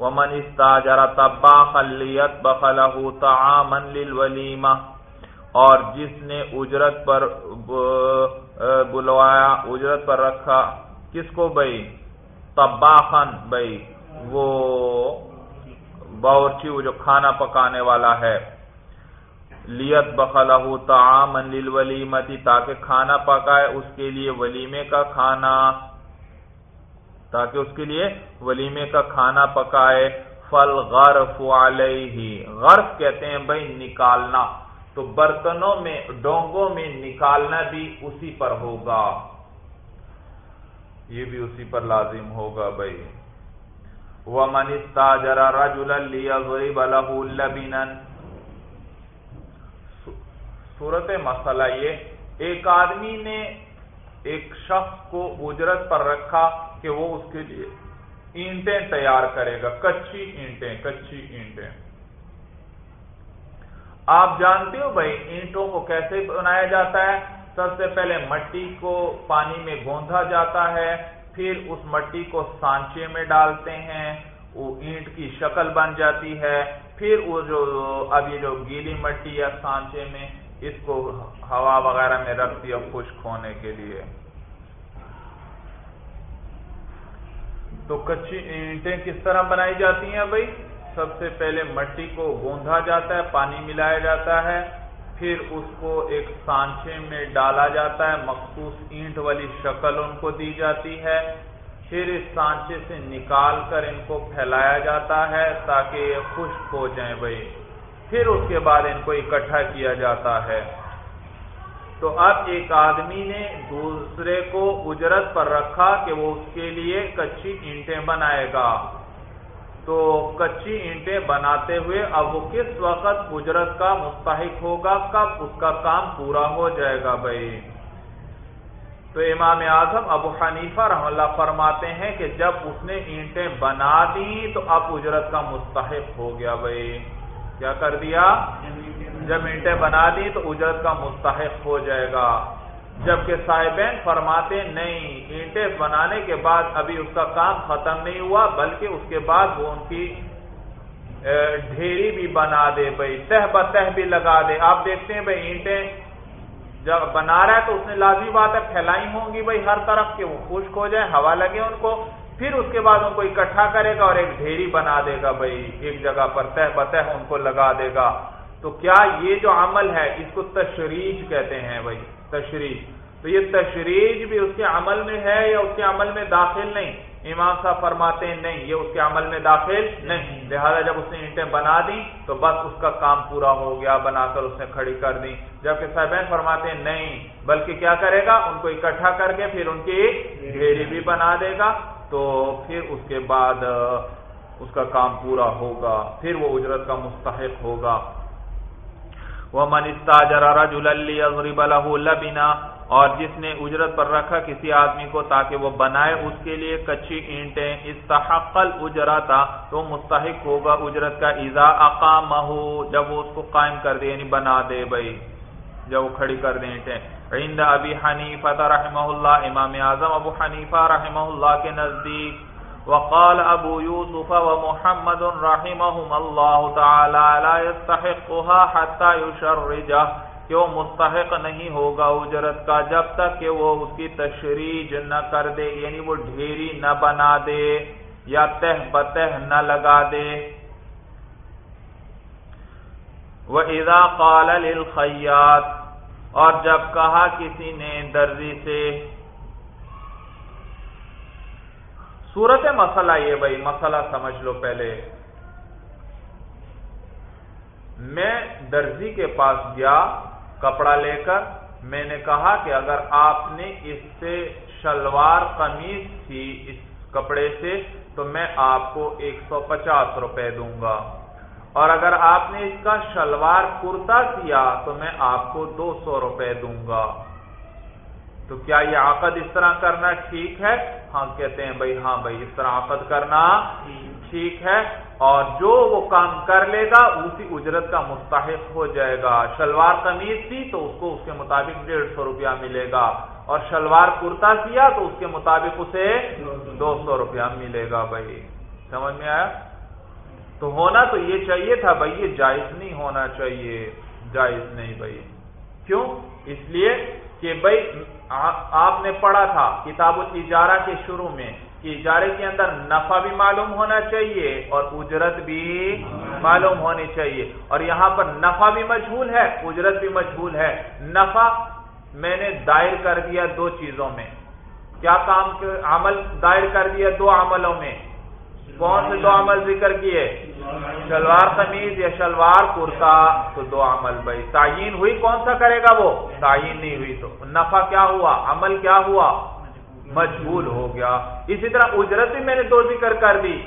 ومن استاجر طباخا لیطبخ له طعاما للولیمہ۔ اور جس نے اجرت پر بلوایا، اجرت پر رکھا، کس کو بھائی تباخن بھائی وہ باورچی، وہ جو کھانا پکانے والا ہے۔ لیت بخلا تعام للولیمتی، تاکہ کھانا پکائے اس کے لیے ولیمے کا کھانا، تاکہ اس کے لیے ولیمے کا کھانا پکائے۔ فل غرف علیہ، غرف کہتے ہیں بھائی نکالنا۔ تو برتنوں میں، ڈونگوں میں نکالنا بھی اسی پر ہوگا۔ یہ بھی اسی پر لازم ہوگا بھائی۔ وہ منستا جرا غریب البین صورت مسئلہ یہ، ایک آدمی نے ایک شخص کو اجرت پر رکھا کہ وہ اس کے لیے اینٹیں تیار کرے گا۔ کچی اینٹیں کچی اینٹیں۔ آپ جانتے ہو بھائی اینٹوں کو کیسے بنایا جاتا ہے؟ سب سے پہلے مٹی کو پانی میں گوندھا جاتا ہے، پھر اس مٹی کو سانچے میں ڈالتے ہیں، وہ اینٹ کی شکل بن جاتی ہے، پھر وہ جو اب یہ جو گیلی مٹی یا سانچے میں اس کو ہوا وغیرہ میں رکھتی ہے خشک ہونے کے لیے۔ تو کچی اینٹیں کس طرح بنائی جاتی ہیں بھائی؟ سب سے پہلے مٹی کو گوندھا جاتا ہے، پانی ملایا جاتا ہے، پھر اس کو ایک سانچے میں ڈالا جاتا ہے، مخصوص اینٹ والی شکل ان کو دی جاتی ہے۔ پھر اس سانچے سے نکال کر ان کو پھیلایا جاتا ہے تاکہ یہ خشک ہو جائیں بھائی۔ پھر اس کے بعد ان کو اکٹھا کیا جاتا ہے۔ تو اب ایک آدمی نے دوسرے کو اجرت پر رکھا کہ وہ اس کے لیے کچی اینٹیں بنائے گا۔ تو کچی اینٹیں بناتے ہوئے اب وہ کس وقت اجرت کا مستحق ہوگا؟ کب اس کا کام پورا ہو جائے گا بھائی؟ تو امام اعظم ابو حنیفہ رحم اللہ فرماتے ہیں کہ جب اس نے اینٹیں بنا دی تو اب اجرت کا مستحق ہو گیا بھائی۔ کیا کر دیا؟ جب اینٹیں بنا دی تو اجرت کا مستحق ہو جائے گا۔ جبکہ صاحبین فرماتے نہیں، اینٹیں بنانے کے بعد ابھی اس کا کام ختم نہیں ہوا، بلکہ اس کے بعد وہ ان کی ڈھیری بھی بنا دے، بھائی، تہ بتہ بھی لگا دے۔ آپ دیکھتے ہیں، بھائی، اینٹیں جب بنا رہا ہے تو اس نے لازمی بات ہے پھیلائی ہوں گی، بھائی، ہر طرف کے وہ خشک ہو جائے، ہوا لگے ان کو۔ پھر اس کے بعد ان کو اکٹھا کرے گا اور ایک ڈھیری بنا دے گا، بھائی، ایک جگہ پر تہ بتہ ان کو لگا دے گا۔ تو کیا یہ جو عمل ہے، اس کو تشریج کہتے ہیں، بھائی؟ تشریح۔ تو یہ تشریج بھی اس کے عمل میں ہے یا اس کے عمل میں داخل نہیں؟ امام صاحب فرماتے ہیں نہیں، یہ اس کے عمل میں داخل نہیں۔ لہذا جب اس نے اینٹیں بنا دی تو بس اس کا کام پورا ہو گیا، بنا کر اس نے کھڑی کر دی۔ جبکہ صاحبین فرماتے ہیں نہیں، بلکہ کیا کرے گا؟ ان کو اکٹھا کر کے پھر ان کی ڈھیری بھی بنا دے گا۔ تو پھر اس کے بعد، اس کا کام پورا ہوگا، پھر وہ اجرت کا مستحق ہوگا۔ وہ منستا جرا جللی لبنا اور جس نے اجرت پر رکھا کسی آدمی کو تاکہ وہ بنائے، اس کے لیے کچی اینٹیں، استحق اجرتا تو مستحق ہوگا اجرت کا ایزا اقام جب وہ اس کو قائم کر دے یعنی بنا دے بھائی، جب وہ کھڑی کر دے اینٹیں۔ عند ابی حنیفہ رحمہ اللہ، امام اعظم ابو حنیفہ رحمہ اللہ کے نزدیک وقال ابو يوسف ومحمد رحمهم الله تعالى لا يستحقها حتى يشرجه کہ وہ مستحق نہیں ہوگا اجرت کا، جب تک کہ وہ اس کی تشریج نہ کر دے یعنی وہ ڈھیری نہ بنا دے یا تہ بتہ نہ لگا دے۔ وہ ادا قال للخیات اور جب کہا کسی نے درزی سے صورت مسئلہ یہ بھائی، مسئلہ سمجھ لو پہلے۔ میں درزی کے پاس گیا، کپڑا لے کر، میں نے کہا کہ اگر آپ نے اس سے شلوار قمیض تھی اس کپڑے سے، تو میں آپ کو ایک سو پچاس روپے دوں گا۔ اور اگر آپ نے اس کا شلوار کرتا کیا، تو میں آپ کو دو سو روپے دوں گا۔ تو کیا یہ عقد اس طرح کرنا ٹھیک ہے؟ ہاں کہتے ہیں بھائی ہاں بھائی، اس طرح عقد کرنا ٹھیک ہے۔ اور جو وہ کام کر لے گا، اسی اجرت کا مستحق ہو جائے گا۔ شلوار قمیض تھی تو اس کو اس کے مطابق ڈیڑھ سو روپیہ ملے گا۔ اور شلوار کرتا کیا تو اس کے مطابق اسے دو سو روپیہ ملے گا بھائی۔ سمجھ میں آیا؟ تو ہونا تو یہ چاہیے تھا بھائی، یہ جائز نہیں ہونا چاہیے۔ جائز نہیں بھائی۔ کیوں؟ اس لیے کہ بھائی آپ نے پڑھا تھا کتاب الاجارہ کے شروع میں کہ اجارے کے اندر نفع بھی معلوم ہونا چاہیے اور اجرت بھی معلوم ہونی چاہیے۔ اور یہاں پر نفع بھی مجھول ہے اجرت بھی مجھول ہے۔ نفع میں نے دائر کر دیا دو چیزوں میں۔ کیا کام عمل دائر کر دیا دو عملوں میں؟ کون سے دو عمل ذکر کیے؟ شلوار قمیض یا شلوار کرتا؟ تو دو عمل بھائی۔ تعین ہوئی کون سا کرے گا وہ؟ تعین نہیں ہوئی تو۔ نفع کیا ہوا؟ عمل کیا ہوا؟ مجبول ہو گیا۔ اسی طرح اجرت بھی میں نے دو ذکر کر دی۔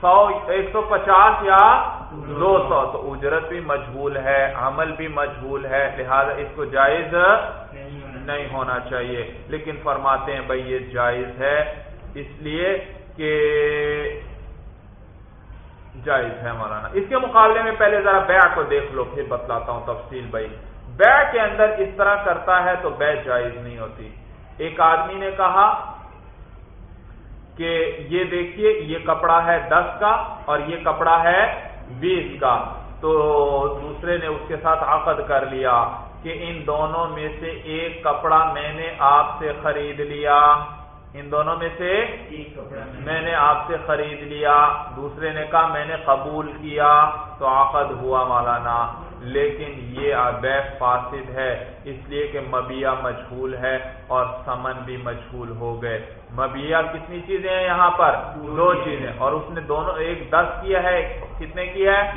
سو، ایک سو پچاس یا دو سو۔ تو اجرت بھی مجبول ہے، عمل بھی مجبول ہے۔ لہذا اس کو جائز نہیں ہونا چاہیے۔ لیکن فرماتے ہیں بھائی یہ جائز ہے۔ اس لیے کہ جائز ہے مولانا۔ اس کے مقابلے میں پہلے ذرا بیع کو دیکھ لو، پھر بتلاتا ہوں تفصیل بھائی۔ بیع کے اندر اس طرح کرتا ہے تو بیع جائز نہیں ہوتی۔ ایک آدمی نے کہا کہ یہ دیکھیے، یہ کپڑا ہے دس کا اور یہ کپڑا ہے بیس کا۔ تو دوسرے نے اس کے ساتھ عقد کر لیا کہ ان دونوں میں سے ایک کپڑا میں نے آپ سے خرید لیا۔ ان دونوں میں سے میں نے آپ سے خرید لیا، دوسرے نے کہا میں نے قبول کیا تو عقد ہوا مولانا۔ لیکن یہ بیف فاسد ہے، اس لیے کہ مبیا مجھول ہے اور سمن بھی مجھول ہو گئے۔ مبیا کتنی چیزیں ہیں یہاں پر؟ دو چیزیں۔ اور اس نے دونوں، ایک دس کیا ہے، کتنے کیا ہے؟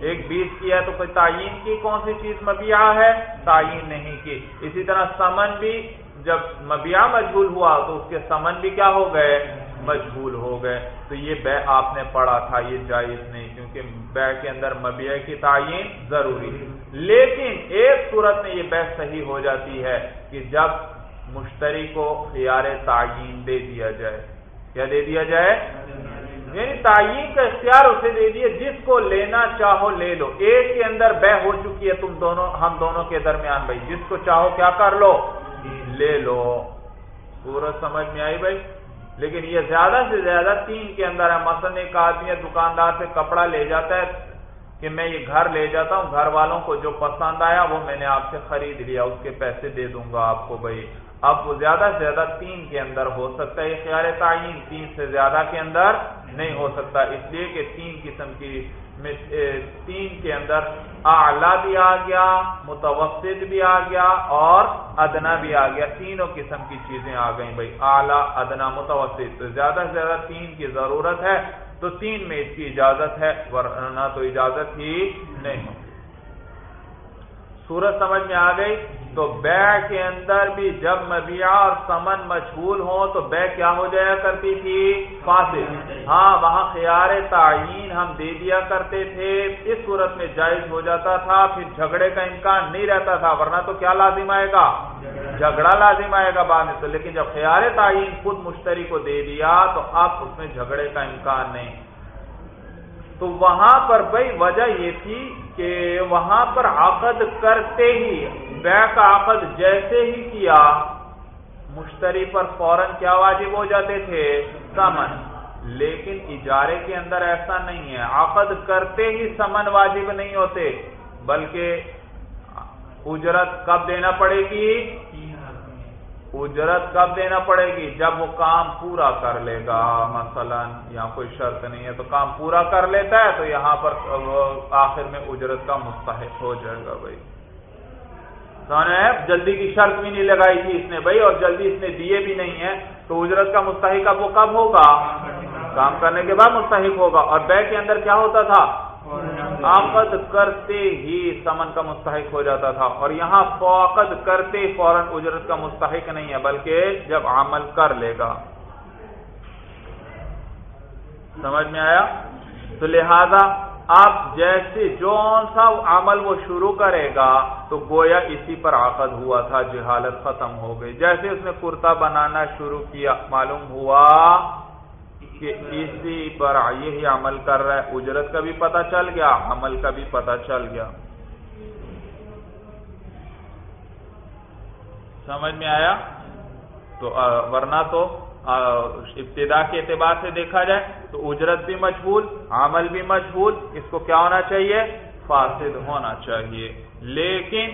ایک بیس کیا ہے۔ تو کوئی تعین کی کون سی چیز مبیا ہے؟ تعین نہیں کی۔ اسی طرح سمن بھی جب مبیا مجبول ہوا تو اس کے سمن بھی کیا ہو گئے؟ مجبول ہو گئے۔ تو یہ بے آپ نے پڑھا تھا، یہ جائز نہیں، کیونکہ بے کے اندر مبیا کی تعین ضروری لیکن ایک صورت میں یہ بے صحیح ہو جاتی ہے کہ جب مشتری کو خیار تعین دے دیا جائے۔ کیا دے دیا جائے؟ یعنی تعین کا اختیار اسے دے دیے، جس کو لینا چاہو لے لو۔ ایک کے اندر بے ہو چکی ہے، تم دونوں، ہم دونوں کے درمیان بھائی، جس کو چاہو کیا کر لو؟ لے لو۔ سورج سمجھ میں آئی بھائی؟ لیکن یہ زیادہ سے زیادہ تین کے اندر ہے۔ مثلا ایک آدمی دکاندار سے کپڑا لے جاتا ہے کہ میں یہ گھر لے جاتا ہوں۔ گھر والوں کو جو پسند آیا وہ میں نے آپ سے خرید لیا، اس کے پیسے دے دوں گا آپ کو بھائی۔ اب وہ زیادہ سے زیادہ تین کے اندر ہو سکتا ہے۔ یہ خیال تعین تین سے زیادہ کے اندر نہیں ہو سکتا۔ اس لیے کہ تین قسم کی تین کے اندر اعلی بھی آ گیا، متوسط بھی آ گیا اور ادنا بھی آ گیا۔ تینوں قسم کی چیزیں آ گئیں بھائی، اعلی، ادنا، متوسط۔ تو زیادہ سے زیادہ تین کی ضرورت ہے، تو تین میں اس کی اجازت ہے، ورنہ تو اجازت ہی نہیں۔ سورج سمجھ میں آ گئی تو بے کے اندر بھی جب مبیا اور سمن مشغول ہو تو بے کیا ہو جایا کرتی تھی؟ فاصل ہاں وہاں خیار تعین ہم دے دیا کرتے تھے۔ اس صورت میں جائز ہو جاتا تھا، پھر جھگڑے کا امکان نہیں رہتا تھا، ورنہ تو کیا لازم آئے گا؟ جھگڑا لازم آئے گا بعد میں تو لیکن جب خیار تعین خود مشتری کو دے دیا تو اب اس میں جھگڑے کا امکان نہیں۔ تو وہاں پر بھائی وجہ یہ تھی کہ وہاں پر عقد کرتے ہی بے کا عقد جیسے ہی کیا، مشتری پر فوراً کیا واجب ہو جاتے تھے؟ سمن۔ لیکن اجارے کے اندر ایسا نہیں ہے۔ عقد کرتے ہی سمن واجب نہیں ہوتے، بلکہ اجرت کب دینا پڑے گی؟ اجرت کب دینا پڑے گی؟ جب وہ کام پورا کر لے گا، مثلا یہاں کوئی شرط نہیں ہے تو کام پورا کر لیتا ہے تو یہاں پر آخر میں اجرت کا مستحق ہو جائے گا بھائی۔ جلدی کی شرط بھی نہیں لگائی تھی اس نے بھائی اور جلدی اس نے دیے بھی نہیں ہے تو اجرت کا مستحق اب وہ کب ہوگا؟ کام کرنے کے بعد مستحق ہوگا۔ اور بیگ کے اندر کیا ہوتا تھا؟ عقد کرتے ہی سمن کا مستحق ہو جاتا تھا اور یہاں فوقد کرتے فوراً اجرت کا مستحق نہیں ہے، بلکہ جب عمل کر لے گا۔ سمجھ میں آیا؟ تو لہذا اب جیسے جو سا عمل وہ شروع کرے گا، تو گویا اسی پر عقد ہوا تھا، جہالت ختم ہو گئی۔ جیسے اس نے کرتا بنانا شروع کیا، معلوم ہوا کہ اسی پر یہی عمل کر رہا ہے۔ اجرت کا بھی پتہ چل گیا، عمل کا بھی پتہ چل گیا۔ سمجھ میں آیا؟ تو ورنہ تو ابتدا کے اعتبار سے دیکھا جائے تو اجرت بھی مجبول عمل بھی مجبول اس کو کیا ہونا چاہیے؟ فاسد ہونا چاہیے۔ لیکن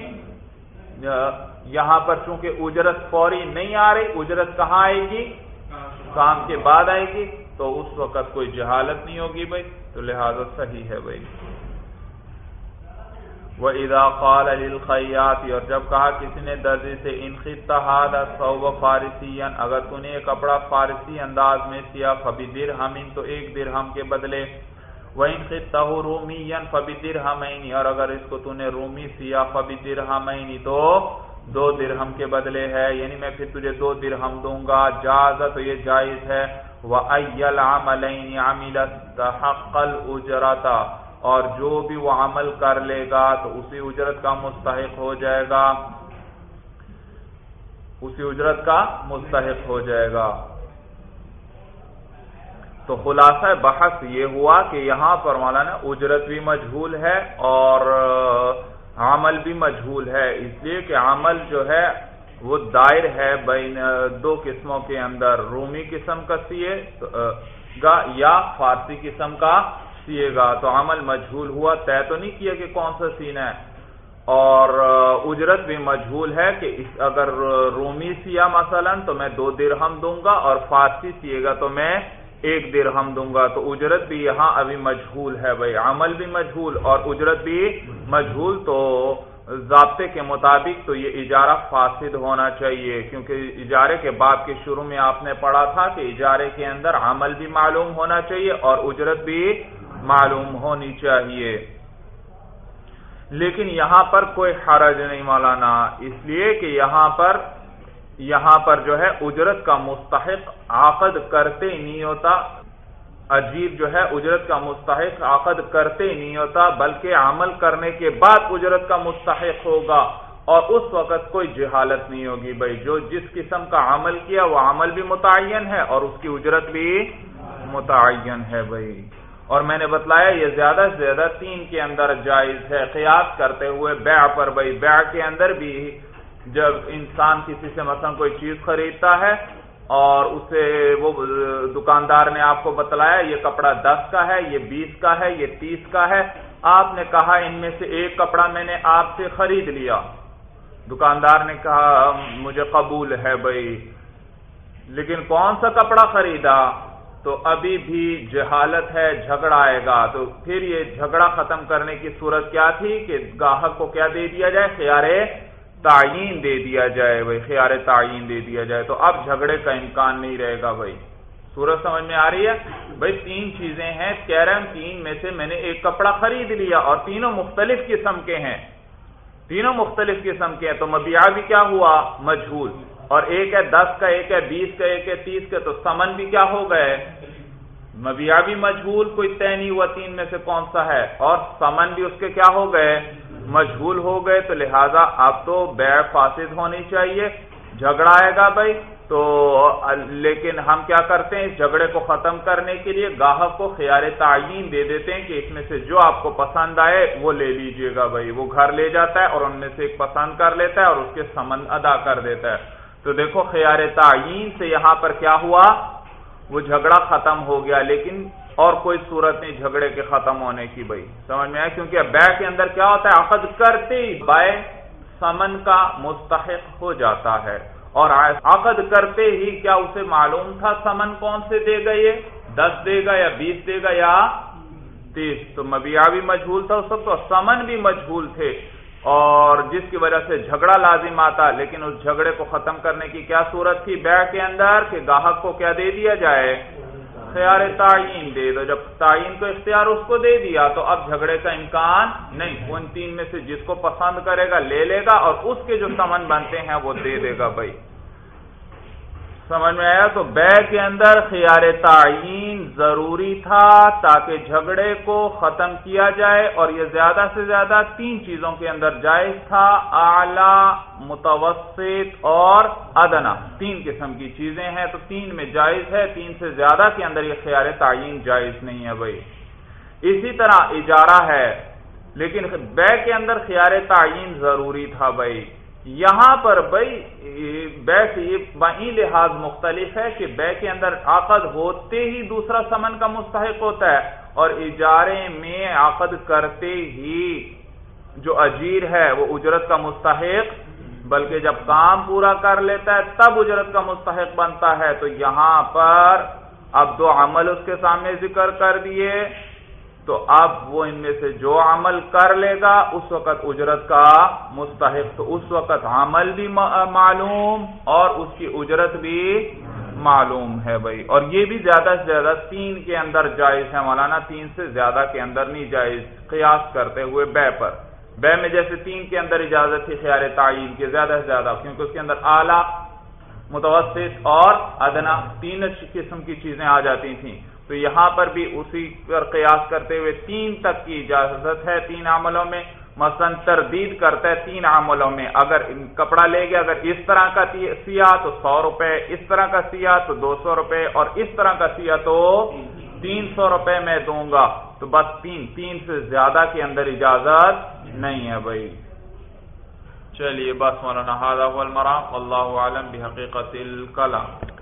یہاں پر چونکہ اجرت فوری نہیں آ رہی، اجرت کہاں آئے گی؟ کام کے بعد آئے گی۔ تو اس وقت کوئی جہالت نہیں ہوگی بھائی، تو لہذا صحیح ہے بھائی۔ وہ ادا قال الخیات اور جب کہا کسی نے درجے سے انخطہاد صوب فارسی اگر تو نے کپڑا فارسی انداز میں سیا فبی درہم، تو ایک درہم کے بدلے۔ وہ انخطہ رومی فبی درہمین، اور اگر اس کو تو نے رومی سیا فبی درہمین، تو دو درہم کے بدلے ہے۔ یعنی میں پھر تجھے دو درہم دوں گا جازت تو یہ جائز ہے۔ وَأَيَّ الْعَمَلَيْنِ عَمِلَتْ تَحَقَّ الْأُجْرَةَ اور جو بھی وہ عمل کر لے گا تو اسی اجرت کا مستحق ہو جائے گا۔ اسی اجرت کا مستحق ہو جائے گا۔ تو خلاصہ بحث یہ ہوا کہ یہاں پر مولانا اجرت بھی مجھول ہے اور عمل بھی مجھول ہے۔ اس لیے کہ عمل جو ہے وہ دائر ہے بین دو قسموں کے اندر، رومی قسم کا سیے گا، یا فارسی قسم کا سیے گا۔ تو عمل مجھول ہوا، طے تو نہیں کیا کہ کون سا سین ہے۔ اور اجرت بھی مجھول ہے کہ اگر رومی سیا مثلا تو میں دو درہم دوں گا اور فارسی سیے گا تو میں ایک درہم دوں گا۔ تو اجرت بھی یہاں ابھی مجھول ہے بھائی، عمل بھی مجھول اور اجرت بھی مجھول۔ تو ضابطے کے مطابق تو یہ اجارہ فاسد ہونا چاہیے، کیونکہ اجارے کے بعد کے شروع میں آپ نے پڑھا تھا کہ اجارے کے اندر عمل بھی معلوم ہونا چاہیے اور اجرت بھی معلوم ہونی چاہیے۔ لیکن یہاں پر کوئی حرج نہیں مولانا، اس لیے کہ یہاں پر یہاں پر جو ہے اجرت کا مستحق عقد کرتے ہی نہیں ہوتا عجیب جو ہے اجرت کا مستحق عقد کرتے ہی نہیں ہوتا، بلکہ عمل کرنے کے بعد اجرت کا مستحق ہوگا۔ اور اس وقت کوئی جہالت نہیں ہوگی بھائی، جو جس قسم کا عمل کیا، وہ عمل بھی متعین ہے اور اس کی اجرت بھی متعین ہے بھائی۔ اور میں نے بتلایا، یہ زیادہ سے زیادہ تین کے اندر جائز ہے۔ قیاس کرتے ہوئے بیع پر، بھائی، بیع کے اندر بھی جب انسان کسی سے مثلا کوئی چیز خریدتا ہے اور اسے وہ دکاندار نے آپ کو بتلایا، یہ کپڑا دس کا ہے، یہ بیس کا ہے، یہ تیس کا ہے۔ آپ نے کہا، ان میں سے ایک کپڑا میں نے آپ سے خرید لیا۔ دکاندار نے کہا، مجھے قبول ہے بھائی، لیکن کون سا کپڑا خریدا؟ تو ابھی بھی جہالت ہے، جھگڑا آئے گا۔ تو پھر یہ جھگڑا ختم کرنے کی صورت کیا تھی؟ کہ گاہک کو کیا دے دیا جائے؟ خیار تعین دے دیا جائے بھائی خیار تعین دے دیا جائے۔ تو اب جھگڑے کا امکان نہیں رہے گا بھائی۔ صورت سمجھ میں آ رہی ہے؟ بھائی، تین چیزیں ہیں۔ کہہ رہے ہیں تین میں سے میں نے ایک کپڑا خرید لیا اور تینوں مختلف قسم کے ہیں۔ تینوں مختلف قسم کے ہیں۔ تو مبیا بھی کیا ہوا؟ مجھول۔ اور ایک ہے دس کا، ایک ہے بیس کا، ایک ہے تیس کا۔ تو سمن بھی کیا ہو گئے؟ مبیا بھی مجبول کوئی طے نہیں ہوا تین میں سے کون سا ہے۔ اور سمن بھی اس کے کیا ہو گئے؟ مجبول ہو گئے تو لہذا اب تو بیع فاسد ہونی چاہیے۔ جھگڑا آئے گا بھائی۔ تو لیکن ہم کیا کرتے ہیں؟ اس جھگڑے کو ختم کرنے کے لیے گاہک کو خیال تعین دے دیتے ہیں کہ اس میں سے جو آپ کو پسند آئے وہ لے لیجیے گا بھائی۔ وہ گھر لے جاتا ہے اور ان میں سے ایک پسند کر لیتا ہے اور اس کے سمن ادا کر دیتا ہے۔ تو دیکھو، خیار تعین سے یہاں پر کیا ہوا؟ وہ جھگڑا ختم ہو گیا۔ لیکن اور کوئی صورت نہیں جھگڑے کے ختم ہونے کی بھائی۔ سمجھ میں آئے کیونکہ بے کے اندر کیا ہوتا ہے؟ عقد کرتے ہی بائے سمن کا مستحق ہو جاتا ہے۔ اور عقد کرتے ہی کیا اسے معلوم تھا سمن کون سے دے گا یہ؟ دس دے گا یا بیس دے گا یا تیس۔ تو مبیا بھی مجھول تھا اس وقت تو سمن بھی مجھول تھے۔ اور جس کی وجہ سے جھگڑا لازم آتا، لیکن اس جھگڑے کو ختم کرنے کی کیا صورت تھی؟ بیع کے اندر کہ گاہک کو کیا دے دیا جائے؟ خیار تعین دے دو۔ جب تعین کو اختیار اس کو دے دیا تو اب جھگڑے کا امکان نہیں۔ ان تین میں سے جس کو پسند کرے گا لے لے گا اور اس کے جو سمن بنتے ہیں وہ دے دے گا بھائی۔ سمجھ میں آیا؟ تو بے کے اندر خیار تعین ضروری تھا تاکہ جھگڑے کو ختم کیا جائے اور یہ زیادہ سے زیادہ تین چیزوں کے اندر جائز تھا، اعلی، متوسط اور ادنا۔ تین قسم کی چیزیں ہیں، تو تین میں جائز ہے، تین سے زیادہ کے اندر یہ خیار تعین جائز نہیں ہے بھائی۔ اسی طرح اجارہ ہے، لیکن بے کے اندر خیار تعین ضروری تھا بھائی۔ یہاں پر بھائی بے سے یہ لحاظ مختلف ہے کہ بے کے اندر عقد ہوتے ہی دوسرا سمن کا مستحق ہوتا ہے اور اجارے میں عقد کرتے ہی جو اجیر ہے وہ اجرت کا مستحق، بلکہ جب کام پورا کر لیتا ہے تب اجرت کا مستحق بنتا ہے۔ تو یہاں پر اب دو عمل اس کے سامنے ذکر کر دیے۔ تو اب وہ ان میں سے جو عمل کر لے گا، اس وقت اجرت کا مستحق، تو اس وقت عمل بھی معلوم اور اس کی اجرت بھی معلوم ہے بھائی۔ اور یہ بھی زیادہ سے زیادہ تین کے اندر جائز ہے مولانا، تین سے زیادہ کے اندر نہیں جائز۔ قیاس کرتے ہوئے بے پر۔ بے میں جیسے تین کے اندر اجازت تھی خیال تعین کے زیادہ سے زیادہ، کیونکہ اس کے اندر اعلی، متوسط اور ادنا، تین قسم کی چیزیں آ جاتی تھیں۔ تو یہاں پر بھی اسی پر قیاس کرتے ہوئے تین تک کی اجازت ہے تین عملوں میں۔ مثلا تردید کرتا ہے تین عملوں میں۔ اگر کپڑا لے گیا اگر اس طرح کا سیا تو سو روپے، اس طرح کا سیا تو دو سو روپے، اور اس طرح کا سیا تو تین سو روپے میں دوں گا۔ تو بس تین تین سے زیادہ کے اندر اجازت نہیں ہے بھائی۔ چلیے، بس مولانا المرام اللہ عالم بحقیقت الکلام۔